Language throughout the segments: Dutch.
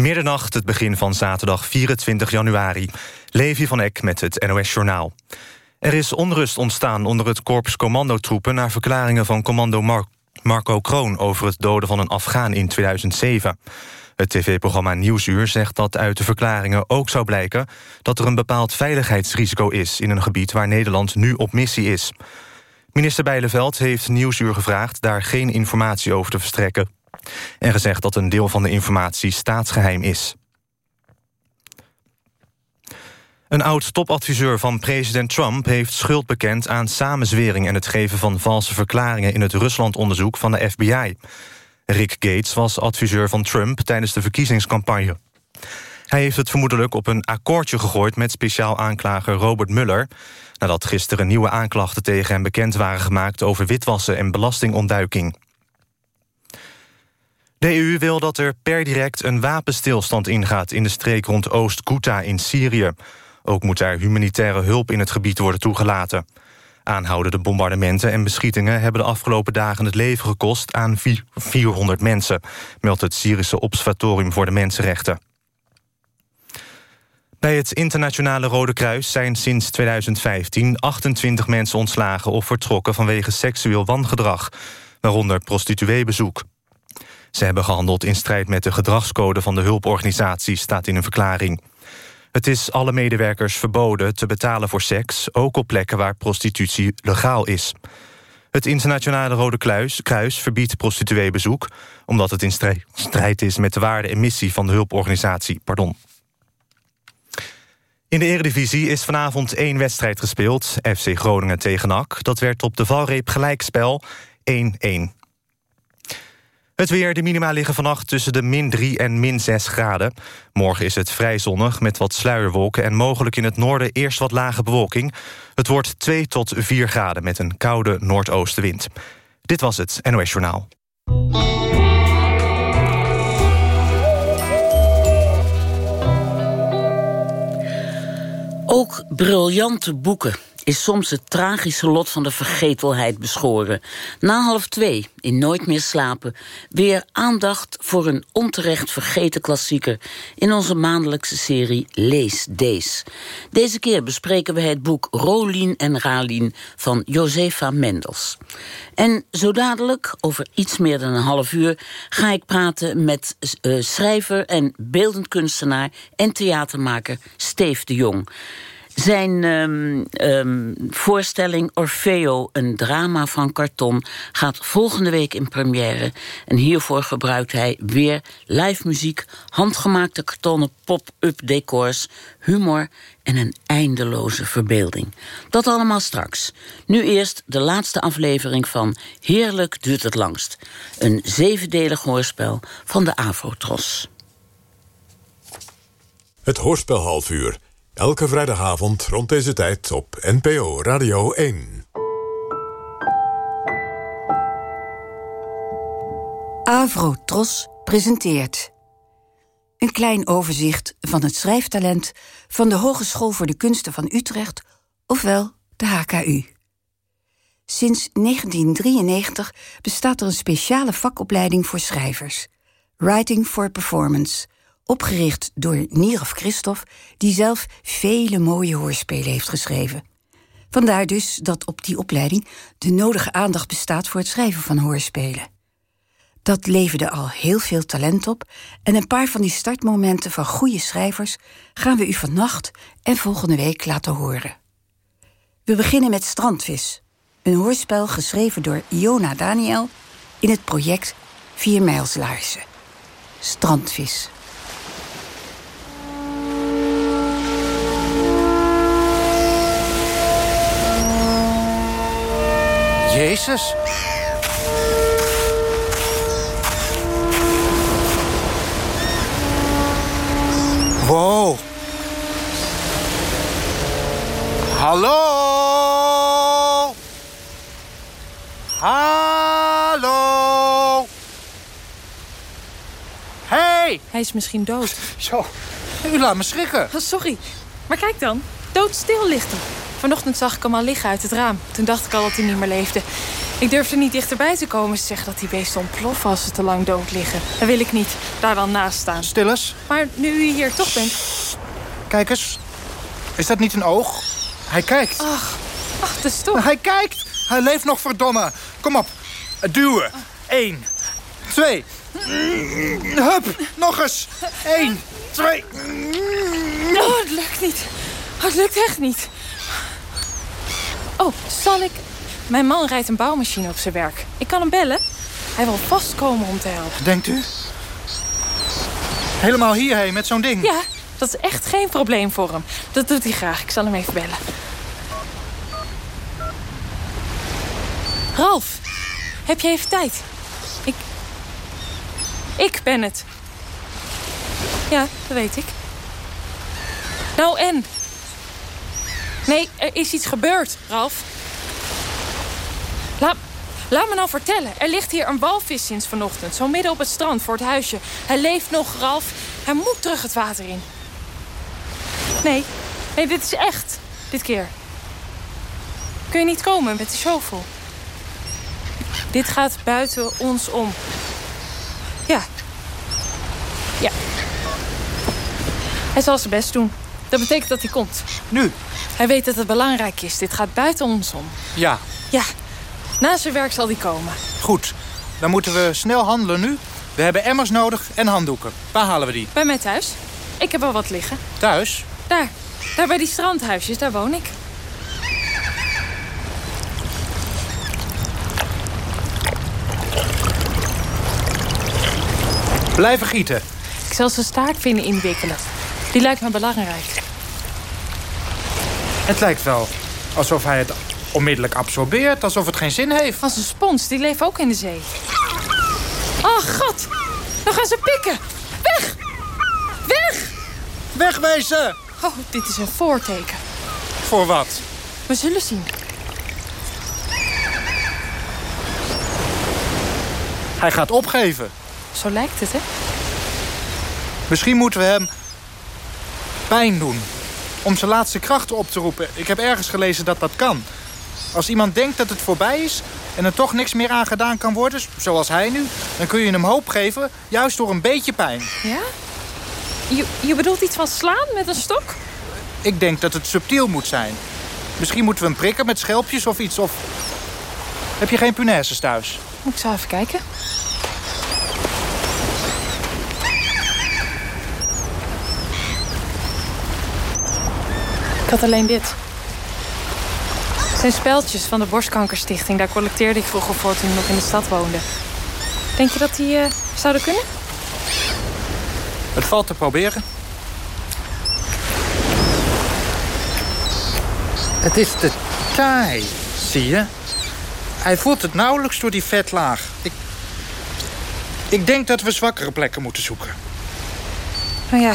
Middernacht, het begin van zaterdag 24 januari. Levi van Eck met het NOS-journaal. Er is onrust ontstaan onder het korps commandotroepen... na verklaringen van commando Marco Kroon... over het doden van een Afghaan in 2007. Het tv-programma Nieuwsuur zegt dat uit de verklaringen ook zou blijken... dat er een bepaald veiligheidsrisico is... in een gebied waar Nederland nu op missie is. Minister Bijleveld heeft Nieuwsuur gevraagd... daar geen informatie over te verstrekken en gezegd dat een deel van de informatie staatsgeheim is. Een oud-topadviseur van president Trump heeft schuld bekend aan samenzwering en het geven van valse verklaringen in het Ruslandonderzoek van de FBI. Rick Gates was adviseur van Trump tijdens de verkiezingscampagne. Hij heeft het vermoedelijk op een akkoordje gegooid met speciaal aanklager Robert Mueller... nadat gisteren nieuwe aanklachten tegen hem bekend waren gemaakt over witwassen en belastingontduiking. De EU wil dat er per direct een wapenstilstand ingaat... in de streek rond Oost-Ghouta in Syrië. Ook moet daar humanitaire hulp in het gebied worden toegelaten. Aanhoudende bombardementen en beschietingen... hebben de afgelopen dagen het leven gekost aan 400 mensen... meldt het Syrische Observatorium voor de Mensenrechten. Bij het Internationale Rode Kruis zijn sinds 2015 28 mensen ontslagen of vertrokken vanwege seksueel wangedrag, waaronder prostitueebezoek. Ze hebben gehandeld in strijd met de gedragscode van de hulporganisatie, staat in een verklaring. Het is alle medewerkers verboden te betalen voor seks... ook op plekken waar prostitutie legaal is. Het Internationale Rode Kruis, Kruis verbiedt prostitueebezoek... omdat het in strijd is met de waarde en missie van de hulporganisatie. Pardon. In de Eredivisie is vanavond één wedstrijd gespeeld. FC Groningen tegen NAC. Dat werd op de valreep gelijkspel 1-1. Het weer, de minima liggen vannacht tussen de min 3 en min 6 graden. Morgen is het vrij zonnig met wat sluierwolken... en mogelijk in het noorden eerst wat lage bewolking. Het wordt 2 tot 4 graden met een koude noordoostenwind. Dit was het NOS Journaal. Ook briljante boeken is soms het tragische lot van de vergetelheid beschoren. Na half twee, in Nooit meer slapen, weer aandacht voor een onterecht vergeten klassieker in onze maandelijkse serie Lees Dees. Deze keer bespreken we het boek Rolien en Ralien van Josefa Mendels. En zo dadelijk, over iets meer dan een half uur, ga ik praten met uh, schrijver en beeldend kunstenaar en theatermaker Steef de Jong. Zijn um, um, voorstelling Orfeo, een drama van karton... gaat volgende week in première. En hiervoor gebruikt hij weer live muziek... handgemaakte kartonnen pop-up decors, humor en een eindeloze verbeelding. Dat allemaal straks. Nu eerst de laatste aflevering van Heerlijk duurt het langst. Een zevendelig hoorspel van de Avrotros. Het hoorspel half uur Elke vrijdagavond rond deze tijd op NPO Radio 1. Avro Tros presenteert... een klein overzicht van het schrijftalent... van de Hogeschool voor de Kunsten van Utrecht, ofwel de HKU. Sinds 1993 bestaat er een speciale vakopleiding voor schrijvers... Writing for Performance opgericht door Nierf Christophe... die zelf vele mooie hoorspelen heeft geschreven. Vandaar dus dat op die opleiding de nodige aandacht bestaat... voor het schrijven van hoorspelen. Dat leverde al heel veel talent op... en een paar van die startmomenten van goede schrijvers... gaan we u vannacht en volgende week laten horen. We beginnen met Strandvis, een hoorspel geschreven door Iona Daniel... in het project Vier Mijlslaarzen. Strandvis. Jezus. Wow. Hallo? Hallo? Hey! Hij is misschien dood. Zo, u laat me schrikken. Oh, sorry. Maar kijk dan, doodstil ligt hij. Vanochtend zag ik hem al liggen uit het raam. Toen dacht ik al dat hij niet meer leefde. Ik durf er niet dichterbij te komen. Ze zeggen dat die beesten ontploffen als ze te lang dood liggen. Dat wil ik niet. Daar dan naast staan. Stil eens. Maar nu u hier toch bent... Kijk eens. Is dat niet een oog? Hij kijkt. Ach, ach, de stok. Hij kijkt. Hij leeft nog, verdomme. Kom op. Duwen. Eén. Twee. Hup. Nog eens. Eén. Twee. Oh, het lukt niet. Oh, het lukt echt niet. Oh, zal ik... Mijn man rijdt een bouwmachine op zijn werk. Ik kan hem bellen. Hij wil vast komen om te helpen. Denkt u? Helemaal hierheen met zo'n ding? Ja, dat is echt geen probleem voor hem. Dat doet hij graag. Ik zal hem even bellen. Ralf, heb je even tijd? Ik... Ik ben het. Ja, dat weet ik. Nou, en? Nee, er is iets gebeurd, Ralf. Laat, laat me nou vertellen. Er ligt hier een walvis sinds vanochtend. Zo midden op het strand voor het huisje. Hij leeft nog, Ralf. Hij moet terug het water in. Nee, nee, dit is echt. Dit keer. Kun je niet komen met de shovel? Dit gaat buiten ons om. Ja. Ja. Hij zal zijn best doen. Dat betekent dat hij komt. Nu? Hij weet dat het belangrijk is. Dit gaat buiten ons om. Ja. Ja. Na zijn werk zal hij komen. Goed. Dan moeten we snel handelen nu. We hebben emmers nodig en handdoeken. Waar halen we die? Bij mij thuis. Ik heb al wat liggen. Thuis? Daar. Daar bij die strandhuisjes. Daar woon ik. Blijven gieten. Ik zal zijn staartvinnen inwikkelen. Die lijkt me belangrijk. Het lijkt wel alsof hij het onmiddellijk absorbeert. Alsof het geen zin heeft. Als een spons, die leven ook in de zee. Oh, god. Dan gaan ze pikken. Weg. Weg. Wegwezen! Oh, dit is een voorteken. Voor wat? We zullen zien. Hij gaat opgeven. Zo lijkt het, hè? Misschien moeten we hem pijn doen. Om zijn laatste krachten op te roepen. Ik heb ergens gelezen dat dat kan. Als iemand denkt dat het voorbij is en er toch niks meer aan gedaan kan worden, zoals hij nu, dan kun je hem hoop geven, juist door een beetje pijn. Ja? Je, je bedoelt iets van slaan met een stok? Ik denk dat het subtiel moet zijn. Misschien moeten we hem prikken met schelpjes of iets. Of... Heb je geen punaises thuis? Ik zal even kijken. Ik had alleen dit. Het zijn speltjes van de Borstkankerstichting. Daar collecteerde ik vroeger voor toen ik nog in de stad woonde. Denk je dat die eh, zouden kunnen? Het valt te proberen. Het is te taai, zie je? Hij voelt het nauwelijks door die vetlaag. Ik, ik denk dat we zwakkere plekken moeten zoeken. Nou ja,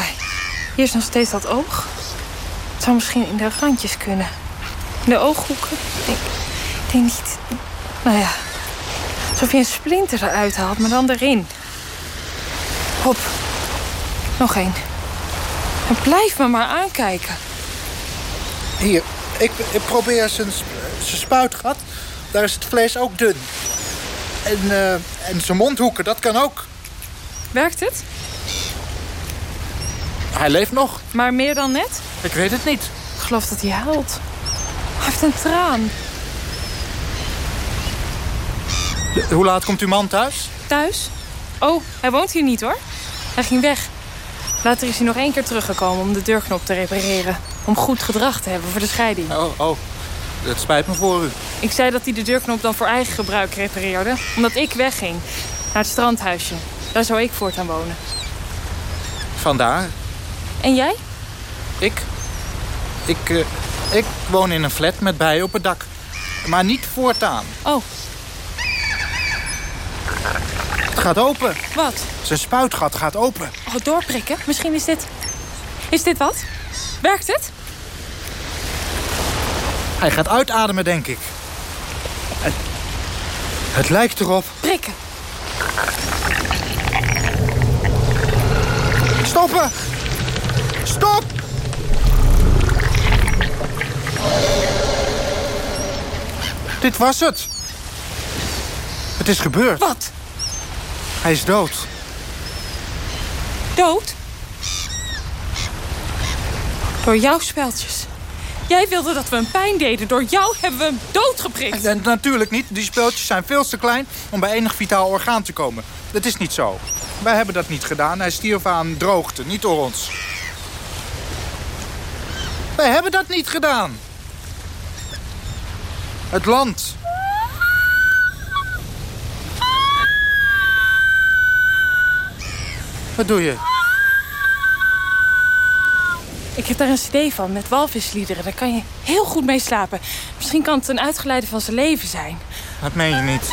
hier is nog steeds dat oog. Zou misschien in de randjes kunnen. In de ooghoeken. Ik denk, ik denk niet... Nou ja, alsof je een splinter eruit haalt, maar dan erin. Hop. Nog één. En blijf me maar aankijken. Hier, ik, ik probeer zijn, zijn spuitgat. Daar is het vlees ook dun. En, eh, en zijn mondhoeken, dat kan ook. Werkt het? Hij leeft nog. Maar meer dan net? Ik weet het niet. Ik geloof dat hij huilt. Hij heeft een traan. De- hoe laat komt uw man thuis? Thuis? Oh, hij woont hier niet hoor. Hij ging weg. Later is hij nog één keer teruggekomen om de deurknop te repareren. Om goed gedrag te hebben voor de scheiding. Oh, oh. Het spijt me voor u. Ik zei dat hij de deurknop dan voor eigen gebruik repareerde. Omdat ik wegging. Naar het strandhuisje. Daar zou ik voortaan wonen. Vandaar. En jij? Ik? Ik, eh, ik woon in een flat met bijen op het dak. Maar niet voortaan. Oh, Het gaat open. wat? Zijn spuitgat gaat open. Oh, doorprikken? Misschien is dit... Is dit wat? Werkt het? Hij gaat uitademen, denk ik. Het, het lijkt erop. Prikken. Stoppen! Stop! Dit was het. Het is gebeurd. Wat? Hij is dood. Dood? Door jouw speltjes. Jij wilde dat we hem pijn deden. Door jou hebben we hem doodgeprikt. En, natuurlijk niet. Die speeltjes zijn veel te klein om bij enig vitaal orgaan te komen. Dat is niet zo. Wij hebben dat niet gedaan. Hij stierf aan droogte, niet door ons. Wij hebben dat niet gedaan. Het land. Wat doe je? Ik heb daar een cd van met walvisliederen. Daar kan je heel goed mee slapen. Misschien kan het een uitgeleide van zijn leven zijn. Dat meen je niet.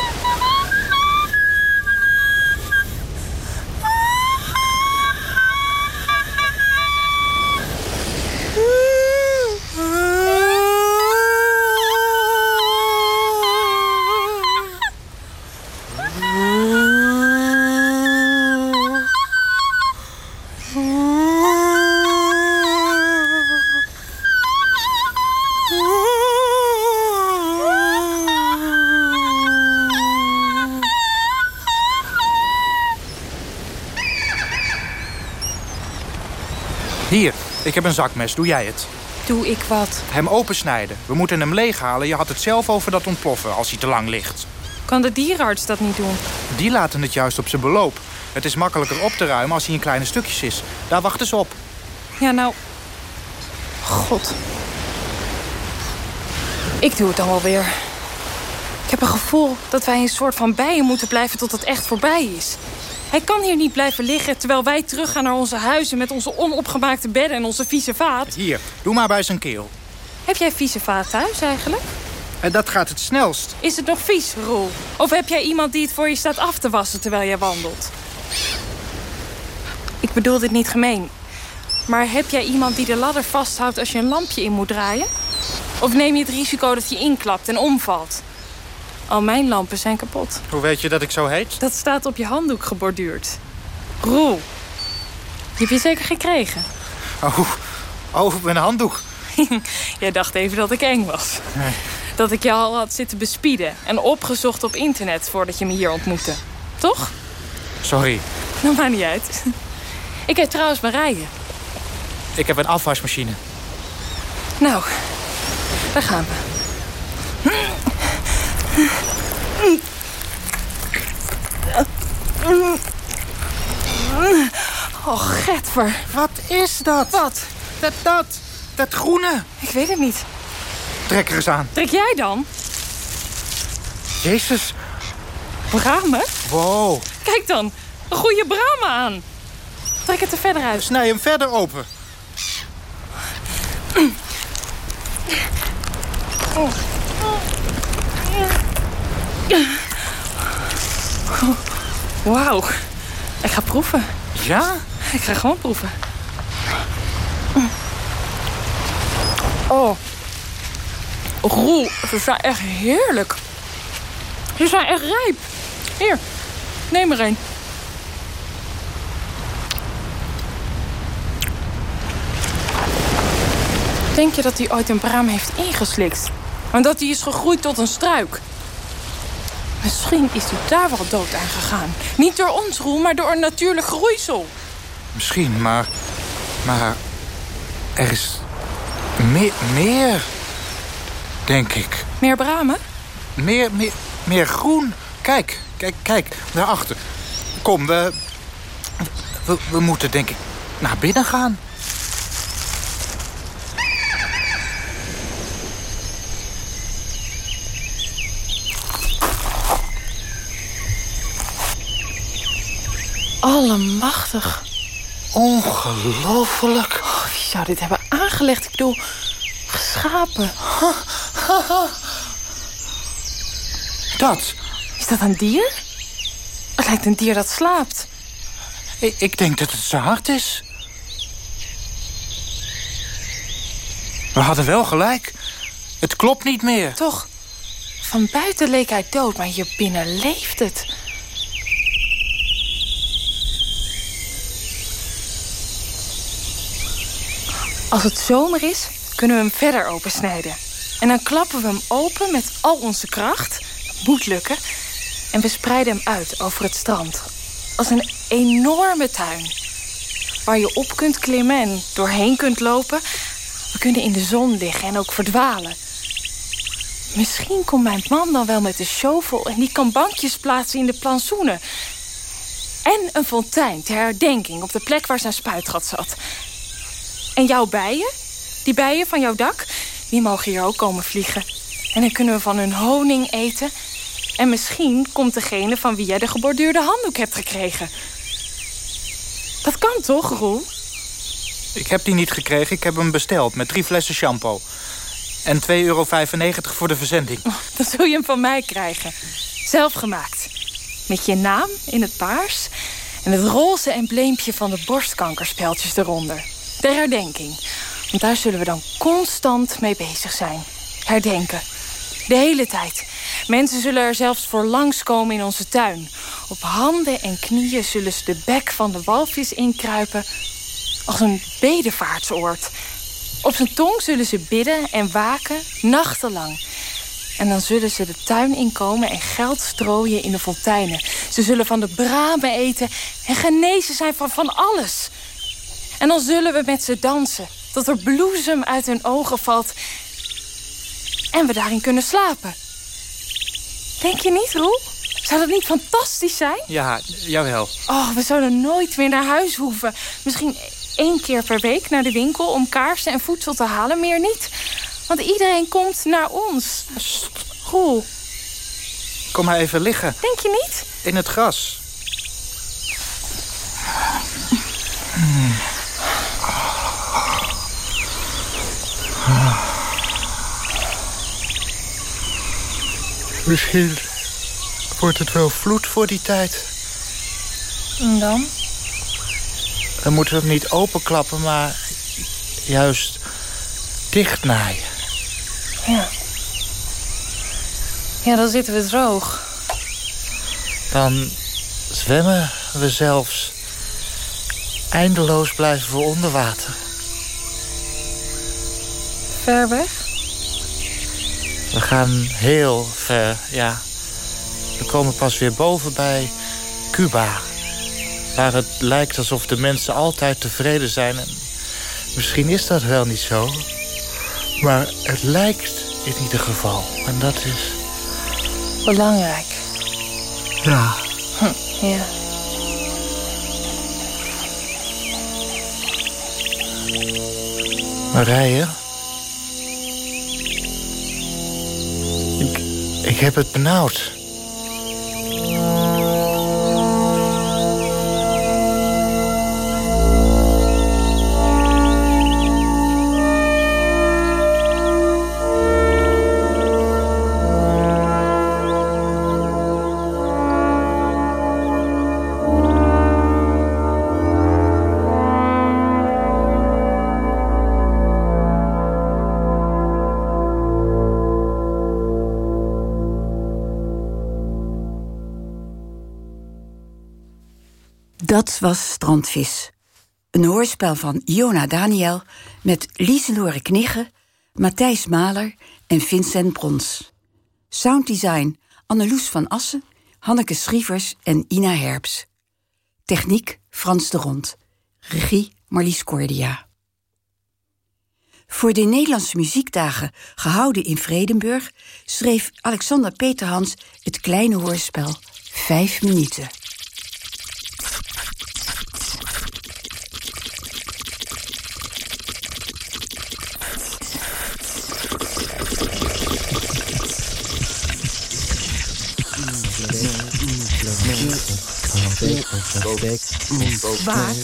Hier, ik heb een zakmes. Doe jij het? Doe ik wat? Hem opensnijden. We moeten hem leeghalen. Je had het zelf over dat ontploffen als hij te lang ligt. Kan de dierenarts dat niet doen? Die laten het juist op zijn beloop. Het is makkelijker op te ruimen als hij in kleine stukjes is. Daar wachten ze op. Ja, nou... God. Ik doe het dan wel weer. Ik heb een gevoel dat wij een soort van bijen moeten blijven tot het echt voorbij is. Hij kan hier niet blijven liggen terwijl wij teruggaan naar onze huizen... met onze onopgemaakte bedden en onze vieze vaat. Hier, doe maar bij zijn keel. Heb jij vieze vaat thuis eigenlijk? En dat gaat het snelst. Is het nog vies, Roel? Of heb jij iemand die het voor je staat af te wassen terwijl jij wandelt? Ik bedoel dit niet gemeen. Maar heb jij iemand die de ladder vasthoudt als je een lampje in moet draaien? Of neem je het risico dat je inklapt en omvalt? Al mijn lampen zijn kapot. Hoe weet je dat ik zo heet? Dat staat op je handdoek geborduurd. Roel, die heb je zeker gekregen. Oh, oh mijn handdoek. Jij dacht even dat ik eng was. Nee. Dat ik je al had zitten bespieden en opgezocht op internet voordat je me hier ontmoette. Toch? Sorry. Dat maakt niet uit. Ik heb trouwens maar rijden. Ik heb een afwasmachine. Nou, daar gaan we. Oh, getver. Wat is dat? Wat? Dat, dat, dat groene. Ik weet het niet. Trek er eens aan. Trek jij dan? Jezus. Bramen? Wow. Kijk dan, een goede bramen aan. Trek het er verder uit. Snij hem verder open. Wauw. Ik ga proeven. Ja? Ik ga gewoon proeven. Oh. Roel, ze zijn echt heerlijk. Ze zijn echt rijp. Hier, neem er een. Denk je dat hij ooit een braam heeft ingeslikt? En dat hij is gegroeid tot een struik? Misschien is hij daar wel dood aan gegaan. Niet door ons, Roel, maar door een natuurlijk groeisel. Misschien, maar... Maar... Er is... Meer... Meer... Denk ik. Meer bramen? Meer... Meer, meer groen. Kijk, kijk, kijk. Daarachter. Kom, we... We, we moeten denk ik naar binnen gaan. Allemachtig. Ongelooflijk. Oh, wie zou dit hebben aangelegd? Ik bedoel, geschapen. Dat. Is dat een dier? Het lijkt een dier dat slaapt. Ik, ik denk dat het zijn hart is. We hadden wel gelijk. Het klopt niet meer. Toch, van buiten leek hij dood, maar hier binnen leeft het. Als het zomer is, kunnen we hem verder opensnijden. En dan klappen we hem open met al onze kracht. Dat moet lukken. En we spreiden hem uit over het strand. Als een enorme tuin. Waar je op kunt klimmen en doorheen kunt lopen. We kunnen in de zon liggen en ook verdwalen. Misschien komt mijn man dan wel met de shovel... en die kan bankjes plaatsen in de plantsoenen. En een fontein ter herdenking op de plek waar zijn spuitgat zat. En jouw bijen? Die bijen van jouw dak? Die mogen hier ook komen vliegen. En dan kunnen we van hun honing eten. En misschien komt degene van wie jij de geborduurde handdoek hebt gekregen. Dat kan toch, Roel? Ik heb die niet gekregen, ik heb hem besteld met drie flessen shampoo. En 2,95 euro voor de verzending. Oh, dan zul je hem van mij krijgen. Zelf gemaakt. Met je naam in het paars en het roze embleempje van de borstkankerspeltjes eronder. De herdenking. Want daar zullen we dan constant mee bezig zijn. Herdenken. De hele tijd. Mensen zullen er zelfs voor langskomen in onze tuin. Op handen en knieën zullen ze de bek van de walvis inkruipen... als een bedevaartsoord. Op zijn tong zullen ze bidden en waken, nachtenlang... En dan zullen ze de tuin inkomen en geld strooien in de fonteinen. Ze zullen van de bramen eten en genezen zijn van van alles. En dan zullen we met ze dansen, tot er bloesem uit hun ogen valt... en we daarin kunnen slapen. Denk je niet, Roel? Zou dat niet fantastisch zijn? Ja, jawel. Oh, we zouden nooit meer naar huis hoeven. Misschien één keer per week naar de winkel om kaarsen en voedsel te halen, meer niet. Want iedereen komt naar ons. Roel. Kom maar even liggen. Denk je niet? In het gras. Misschien wordt het wel vloed voor die tijd. En dan? Dan moeten we hem niet openklappen, maar juist dichtnaaien. Ja. Ja, dan zitten we droog. Dan zwemmen we zelfs. Eindeloos blijven we onder water. Ver weg? We gaan heel ver, ja. We komen pas weer boven bij Cuba. Waar het lijkt alsof de mensen altijd tevreden zijn. En misschien is dat wel niet zo. Maar het lijkt in ieder geval. En dat is... Belangrijk. Ja. Hm, ja. Marije? Ik, ik heb het benauwd. Was Strandvis. Een hoorspel van Iona Daniel met Lieselore Knigge, Matthijs Maler en Vincent Brons. Sounddesign Anneloes van Assen, Hanneke Schrievers en Ina Herps. Techniek Frans de Rond. Regie Marlies Cordia. Voor de Nederlandse muziekdagen, gehouden in Vredenburg, schreef Alexander Peterhans het kleine hoorspel Vijf minuten. Waar?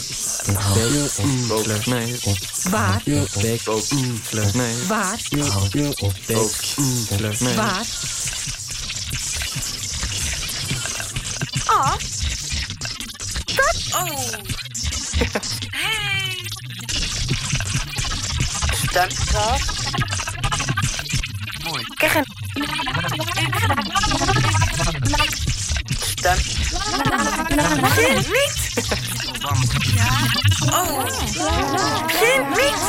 Waar? Waar? Waar? Ah. Dat? Oh. Hey. Stemstraat. Mooi. Kijk een... Stem. Geen niet. Ja. Oh. Geen niet.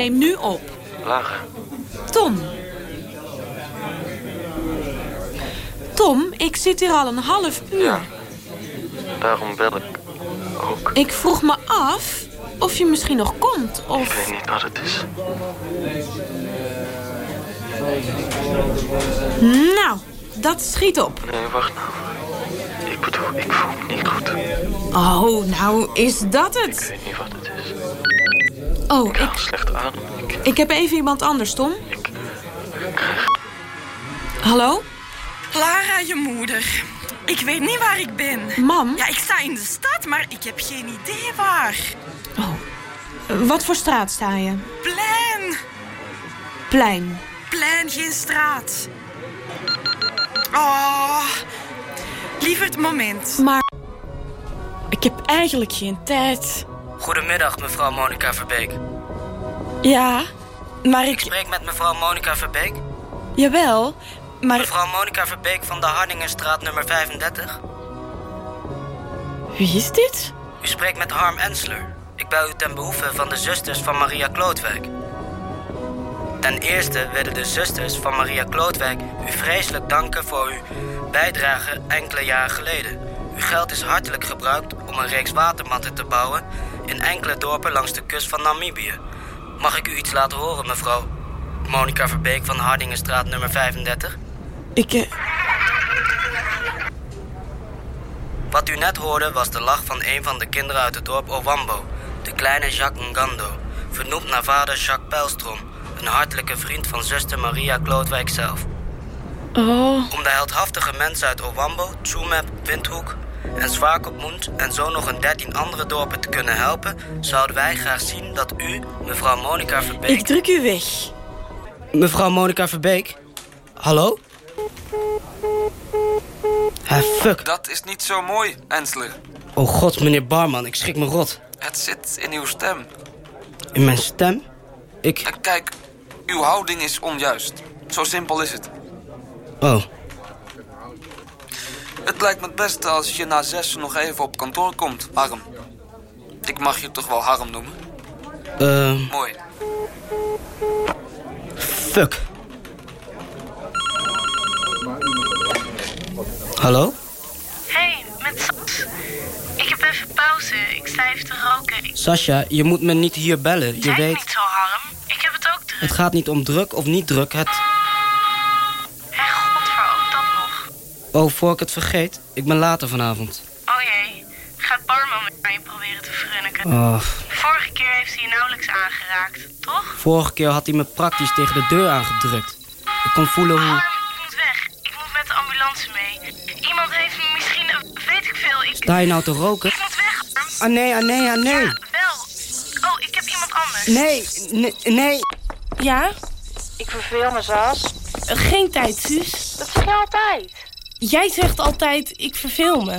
Neem nu op. lager. Tom. Tom, ik zit hier al een half uur. Ja. Daarom bel ik ook. Ik vroeg me af of je misschien nog komt. Ik Of... weet niet wat het is. Nou, dat schiet op. Nee, wacht nou. Ik bedoel, ik voel me niet goed. Oh, nou is dat Ik het. weet niet wat het is. Oh, Ik haal ik, slecht adem. Ik, ik heb even iemand anders, Tom. ik, Hallo? Lara, je moeder. Ik weet niet waar ik ben. Mam? Ja, ik sta in de stad, maar ik heb geen idee waar. Wat voor straat sta je? Plein. Plein. Plein, geen straat. Oh, liever het moment. Maar... Ik heb eigenlijk geen tijd. Goedemiddag, mevrouw Monica Verbeek. Ja, maar Ik ik... spreek met mevrouw Monica Verbeek. Jawel, maar... Mevrouw Monica Verbeek van de Hardingenstraat nummer 35. Wie is dit? U spreekt met Harm Ensler. Ik bel u ten behoeve van de zusters van Maria Klootwijk. Ten eerste willen de zusters van Maria Klootwijk u vreselijk danken voor uw bijdrage enkele jaren geleden. Uw geld is hartelijk gebruikt om een reeks watermatten te bouwen in enkele dorpen langs de kust van Namibië. Mag ik u iets laten horen, mevrouw? Monica Verbeek van Hardingenstraat nummer 35. Ik... eh, Wat u net hoorde was de lach van een van de kinderen uit het dorp Owambo, de kleine Jacques Ngando, vernoemd naar vader Jacques Pijlstrom, een hartelijke vriend van zuster Maria Klootwijk zelf. Oh, Om de heldhaftige mensen uit Owambo, Tsumeb, Windhoek en Zwaakopmund en zo nog een dertien andere dorpen te kunnen helpen, zouden wij graag zien dat u, mevrouw Monica Verbeek... ik druk u weg. Mevrouw Monica Verbeek? Hallo? Hé, fuck. Dat is niet zo mooi, Ensler. Oh god, meneer Barman, ik schrik me rot. Het zit in uw stem. In mijn stem? Ik... En kijk, uw houding is onjuist. Zo simpel is het. Oh, Het lijkt me het beste als je na zes nog even op kantoor komt, Harm. Ik mag je toch wel Harm noemen? eh... Mooi. Fuck. Hallo? Hey, met Sas. Ik heb even pauze. Ik sta even te roken. Ik Sascha, je moet me niet hier bellen. Je zei weet, niet zo, Harm. Ik heb het ook druk. het gaat niet om druk of niet druk. Het... Oh, voor ik het vergeet. Ik ben later vanavond. Oh jee. Gaat Barman met je proberen te frunniken. Oh, Vorige keer heeft hij je nauwelijks aangeraakt, toch? vorige keer had hij me praktisch tegen de deur aangedrukt. Ik kon voelen hoe... Harm, ik moet weg. Ik moet met de ambulance mee. Iemand heeft me misschien, weet ik veel. Ik, Sta je nou te roken? ik moet weg, Harm. Ah nee, ah nee, ah nee. Ja, wel. Oh, ik heb iemand anders. Nee, nee, nee. Ja? Ik verveel me, Sas. Geen tijd, Suus. Dat zeg je altijd. Jij zegt altijd, ik verveel me.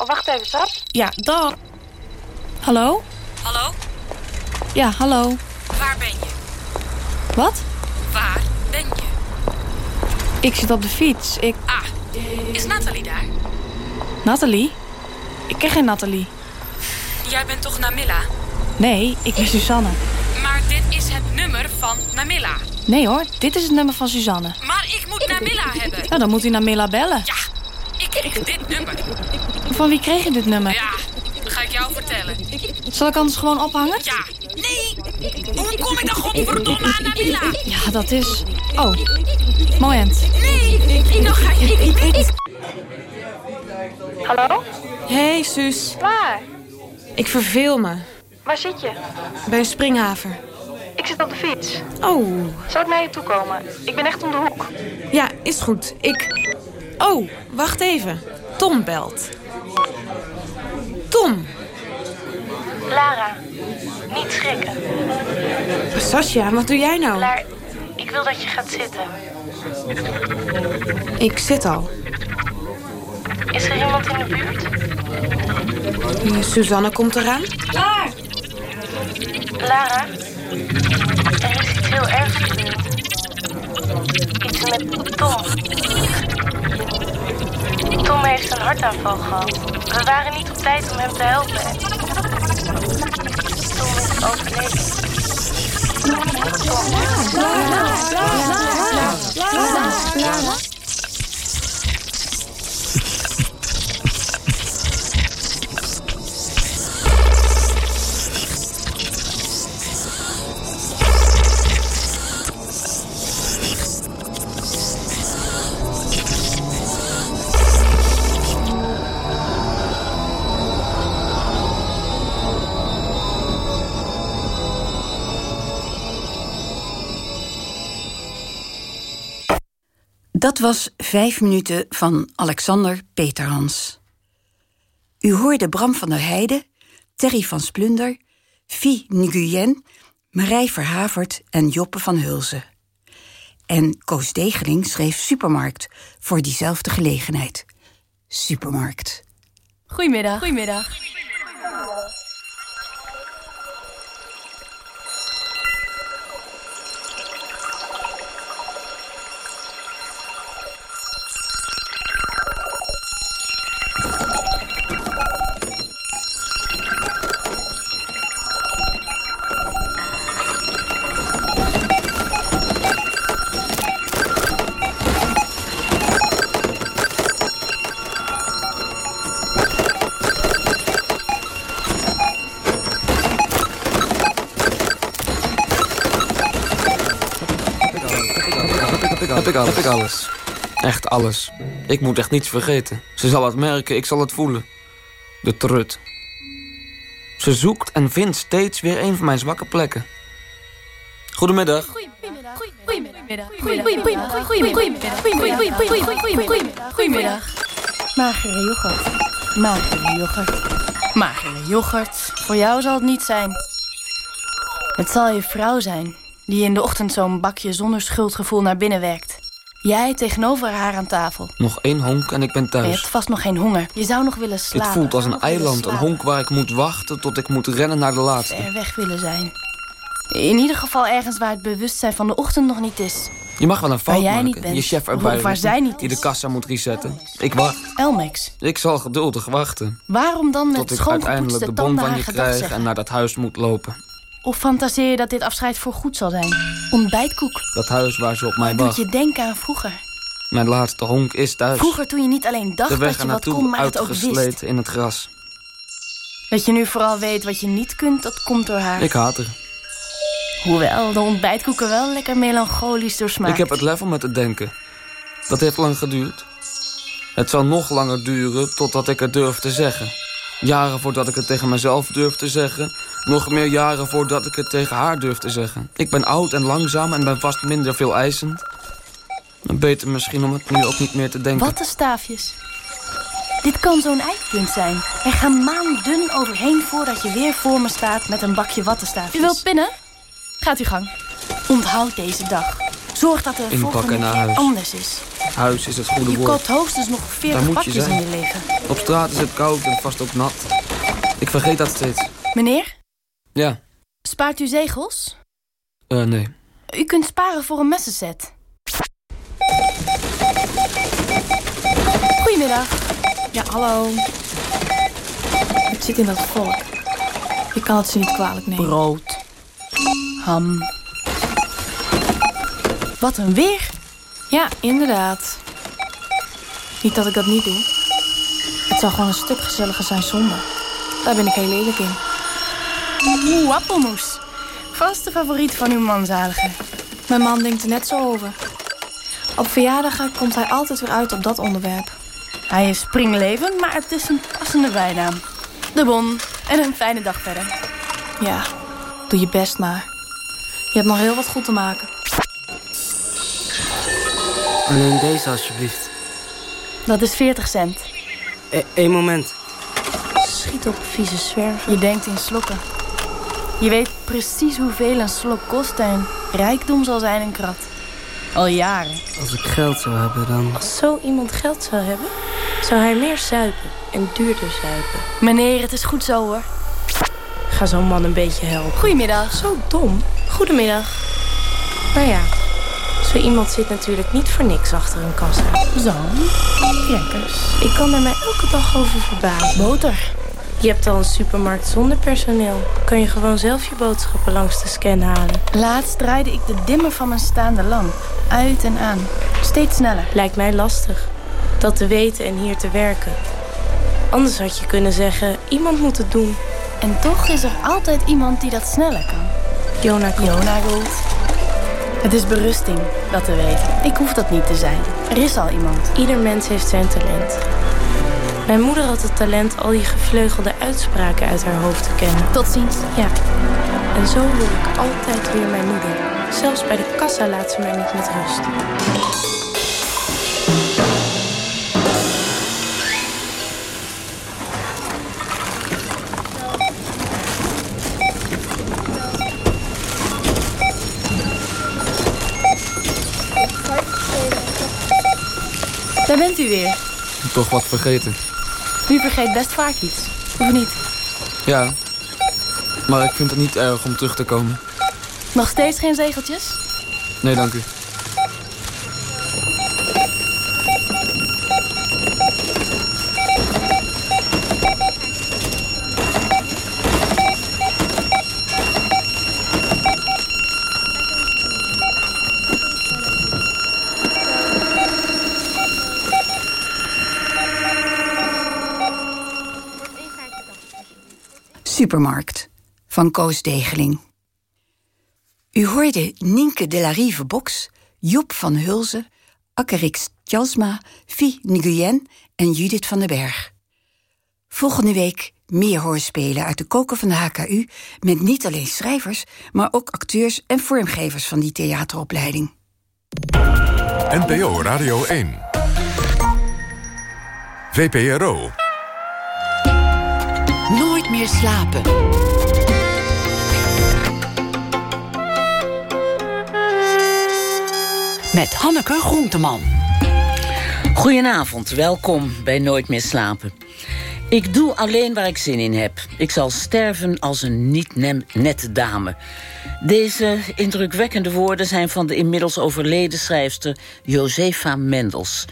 Oh, wacht even, Sas. Ja, dan. Hallo? Hallo? Ja, hallo. Waar ben je? Wat? Waar ben je? Ik zit op de fiets. Ik... Ah, is Nathalie daar? Nathalie? Ik ken geen Nathalie. Jij bent toch Namilla? Nee, ik ben Suzanne. Maar dit is het nummer van Namilla. Nee hoor, dit is het nummer van Suzanne. Maar ik moet Namilla hebben. Nou, dan moet u naar Milla bellen. Ja, ik kreeg dit nummer. Van wie kreeg je dit nummer? Ja, dat ga ik jou vertellen. Zal ik anders gewoon ophangen? Ja, nee! Hoe kom ik dan godverdomme aan Namilla? Ja, dat is... Oh, moment. Nee, dan ga je niet. Hallo? Hey, Suus. Waar? Ik verveel me. Waar zit je? Bij een springhaven. Ik zit op de fiets. Oh, ik naar je toe komen? Ik ben echt om de hoek. ja, is goed. Ik... Oh, wacht even. Tom belt. Tom! Lara, niet schrikken. Sascha, wat doe jij nou? Lara, ik wil dat je gaat zitten. Ik zit al. Is er iemand in de buurt? Suzanne komt eraan. Klaar! Lara, er is heel ergs gebeurd. Iets met Tom. Tom heeft een hartaanval gehad. We waren niet op tijd om hem te helpen. Tom is overleden. Dat was vijf minuten van Alexander Peterhans. U hoorde Bram van der Heijden, Terry van Splunder, Fie Nguyen, Marij Verhavert en Joppe van Hulzen. En Koos Degeling schreef Supermarkt voor diezelfde gelegenheid. Supermarkt. Goedemiddag. Goedemiddag. Echt alles. Ik moet echt niets vergeten. Ze zal het merken, ik zal het voelen. De trut. Ze zoekt en vindt steeds weer een van mijn zwakke plekken. Goedemiddag. Goedemiddag. Magere yoghurt. Magere yoghurt. Magere yoghurt. Voor jou zal het niet zijn. Het zal je vrouw zijn die in de ochtend zo'n bakje zonder schuldgevoel naar binnen werkt. Jij tegenover haar aan tafel. Nog één honk en ik ben Je thuis. hebt vast nog geen honger. Je zou nog willen slapen. Dit voelt als een eiland, een honk waar ik moet wachten tot ik moet rennen naar de laatste. Ver weg willen zijn. In ieder geval ergens waar het bewustzijn van de ochtend nog niet is. Je mag wel een fout jij maken. bent. Je chef erbij waar zij niet Die de kassa moet resetten. Ik wacht. Elmex, Ik zal geduldig wachten. waarom dan met Tot ik uiteindelijk de bon van je krijg zeggen? en naar dat huis moet lopen. Of fantaseer je dat dit afscheid voor goed zal zijn? Ontbijtkoek. Dat huis waar ze op mij wacht. je denken aan vroeger. Mijn laatste honk is thuis. Vroeger toen je niet alleen dacht dat je wat kon, maar het ook wist. in het gras. Dat je nu vooral weet wat je niet kunt, dat komt door haar. Ik haat haar. Hoewel de ontbijtkoeken wel lekker melancholisch doorsmaakt. Ik heb het lef om het te denken. Dat heeft lang geduurd. Het zal nog langer duren totdat ik het durf te zeggen. Jaren voordat ik het tegen mezelf durf te zeggen. Nog meer jaren voordat ik het tegen haar durf te zeggen. Ik ben oud en langzaam en ben vast minder veel eisend. Beter misschien om het nu ook niet meer te denken. Wattenstaafjes. Dit kan zo'n eindpunt zijn. Er gaan maanden overheen voordat je weer voor me staat met een bakje wattenstaafjes. U wilt pinnen? Gaat uw gang. Onthoud deze dag. Zorg dat de Inpakken volgende naar keer huis. anders is. Huis is het goede Je woord. koopt hoogstens nog Daar 40 moet je bakjes in je leven. Op straat is het koud en vast ook nat. Ik vergeet dat steeds. Meneer, Ja, spaart u zegels? eh nee. U kunt sparen voor een messenset. Goedemiddag. Ja, hallo. Het zit in dat volk. Je kan het ze niet kwalijk nemen. Brood. Ham. Wat een weer. Ja, inderdaad. Niet dat ik dat niet doe. Het zou gewoon een stuk gezelliger zijn zonder. Daar ben ik heel eerlijk in. Oeh, appelmoes. Vast de favoriet van uw manzalige. Mijn man denkt er net zo over. Op verjaardagen komt hij altijd weer uit op dat onderwerp. Hij is springlevend, maar het is een passende bijnaam. De bon en een fijne dag verder. Ja, doe je best maar. Je hebt nog heel wat goed te maken. Alleen deze alsjeblieft. Dat is 40 cent. Eén moment. schiet op vieze zwerven. Je denkt in slokken. Je weet precies hoeveel een slok kost en rijkdom zal zijn een krat. Al jaren. Als ik geld zou hebben, dan... Als zo iemand geld zou hebben, zou hij meer zuipen en duurder zuipen. Meneer, het is goed zo hoor. Ga zo'n man een beetje helpen. Goedemiddag. Zo dom. Goedemiddag. Nou ja, zo iemand zit natuurlijk niet voor niks achter een kassa. Zo, crackers. Ik kan er mij elke dag over verbazen. Boter. Je hebt al een supermarkt zonder personeel. Kan je gewoon zelf je boodschappen langs de scan halen. Laatst draaide ik de dimmer van mijn staande lamp. Uit en aan. Steeds sneller. Lijkt mij lastig. Dat te weten en hier te werken. Anders had je kunnen zeggen, iemand moet het doen. En toch is er altijd iemand die dat sneller kan. Jona Gold. Jona Gold. Het is berusting, dat te weten. Ik hoef dat niet te zijn. Er is al iemand. Ieder mens heeft zijn talent. Mijn moeder had het talent al die gevleugelde uitspraken uit haar hoofd te kennen. Tot ziens. Ja. En zo hoor ik altijd weer mijn moeder. Zelfs bij de kassa laat ze mij niet met rust. Daar bent u weer. Toch wat vergeten. U vergeet best vaak iets. Of niet? Ja. Maar ik vind het niet erg om terug te komen. Nog steeds geen zegeltjes? Nee, dank u. Supermarkt van Koos Degeling. U hoorde Nienke de la Rive Box, Joep van Hulzen, Akkerix Tjalsma, Fie Nguyen en Judith van den Berg. Volgende week meer hoorspelen uit de koken van de HKU... met niet alleen schrijvers, maar ook acteurs en vormgevers van die theateropleiding. NPO Radio 1. VPRO. Slapen. Met Hanneke Groenteman. Goedenavond, welkom bij Nooit meer slapen. Ik doe alleen waar ik zin in heb. Ik zal sterven als een niet-nette dame. Deze indrukwekkende woorden zijn van de inmiddels overleden schrijfster Josefa Mendels.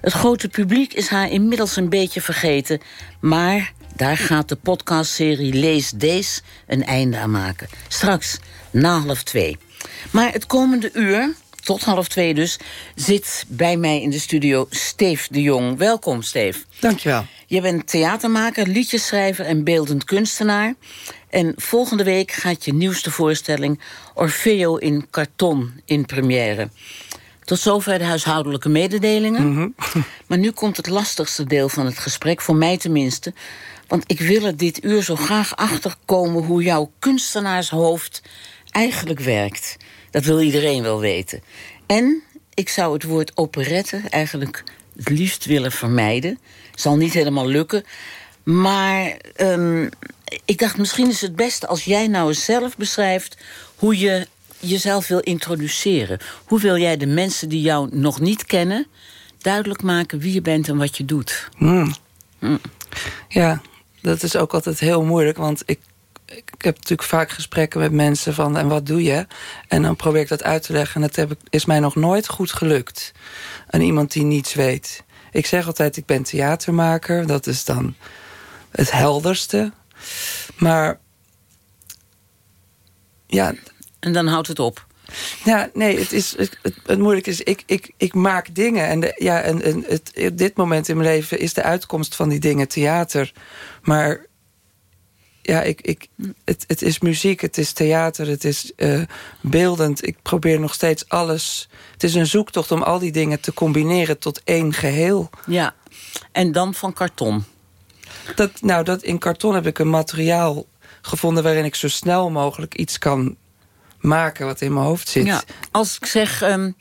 Het grote publiek is haar inmiddels een beetje vergeten... maar daar gaat de podcastserie Lees Dees een einde aan maken. Straks, na half twee. Maar het komende uur, tot half twee dus... zit bij mij in de studio Steef de Jong. Welkom, Steef. Dankjewel. Je bent theatermaker, liedjesschrijver en beeldend kunstenaar. En volgende week gaat je nieuwste voorstelling... Orfeo in karton in première. Tot zover de huishoudelijke mededelingen. Maar nu komt het lastigste deel van het gesprek, voor mij tenminste. Want ik wil er dit uur zo graag achterkomen... hoe jouw kunstenaarshoofd eigenlijk werkt. Dat wil iedereen wel weten. En ik zou het woord operette eigenlijk het liefst willen vermijden. Zal niet helemaal lukken. Maar um, ik dacht, misschien is het beste als jij nou eens zelf beschrijft... hoe je jezelf wil introduceren. Hoe wil jij de mensen die jou nog niet kennen... duidelijk maken wie je bent en wat je doet? Mm. Mm. Ja, dat is ook altijd heel moeilijk, want ik, ik heb natuurlijk vaak gesprekken met mensen van... en wat doe je? En dan probeer ik dat uit te leggen. En dat heb ik, is mij nog nooit goed gelukt. Aan iemand die niets weet. Ik zeg altijd, ik ben theatermaker. Dat is dan het helderste. Maar ja... En dan houdt het op. Ja, nee, het, is, het, het, moeilijke is, ik, ik, ik maak dingen. En, de, ja, en, en het, op dit moment in mijn leven is de uitkomst van die dingen theater. Maar ja, ik, ik, het, het is muziek, het is theater, het is uh, beeldend. Ik probeer nog steeds alles... Het is een zoektocht om al die dingen te combineren tot één geheel. Ja, en dan van karton. Dat, nou, dat, in karton heb ik een materiaal gevonden... waarin ik zo snel mogelijk iets kan maken wat in mijn hoofd zit. Ja, als ik zeg, um,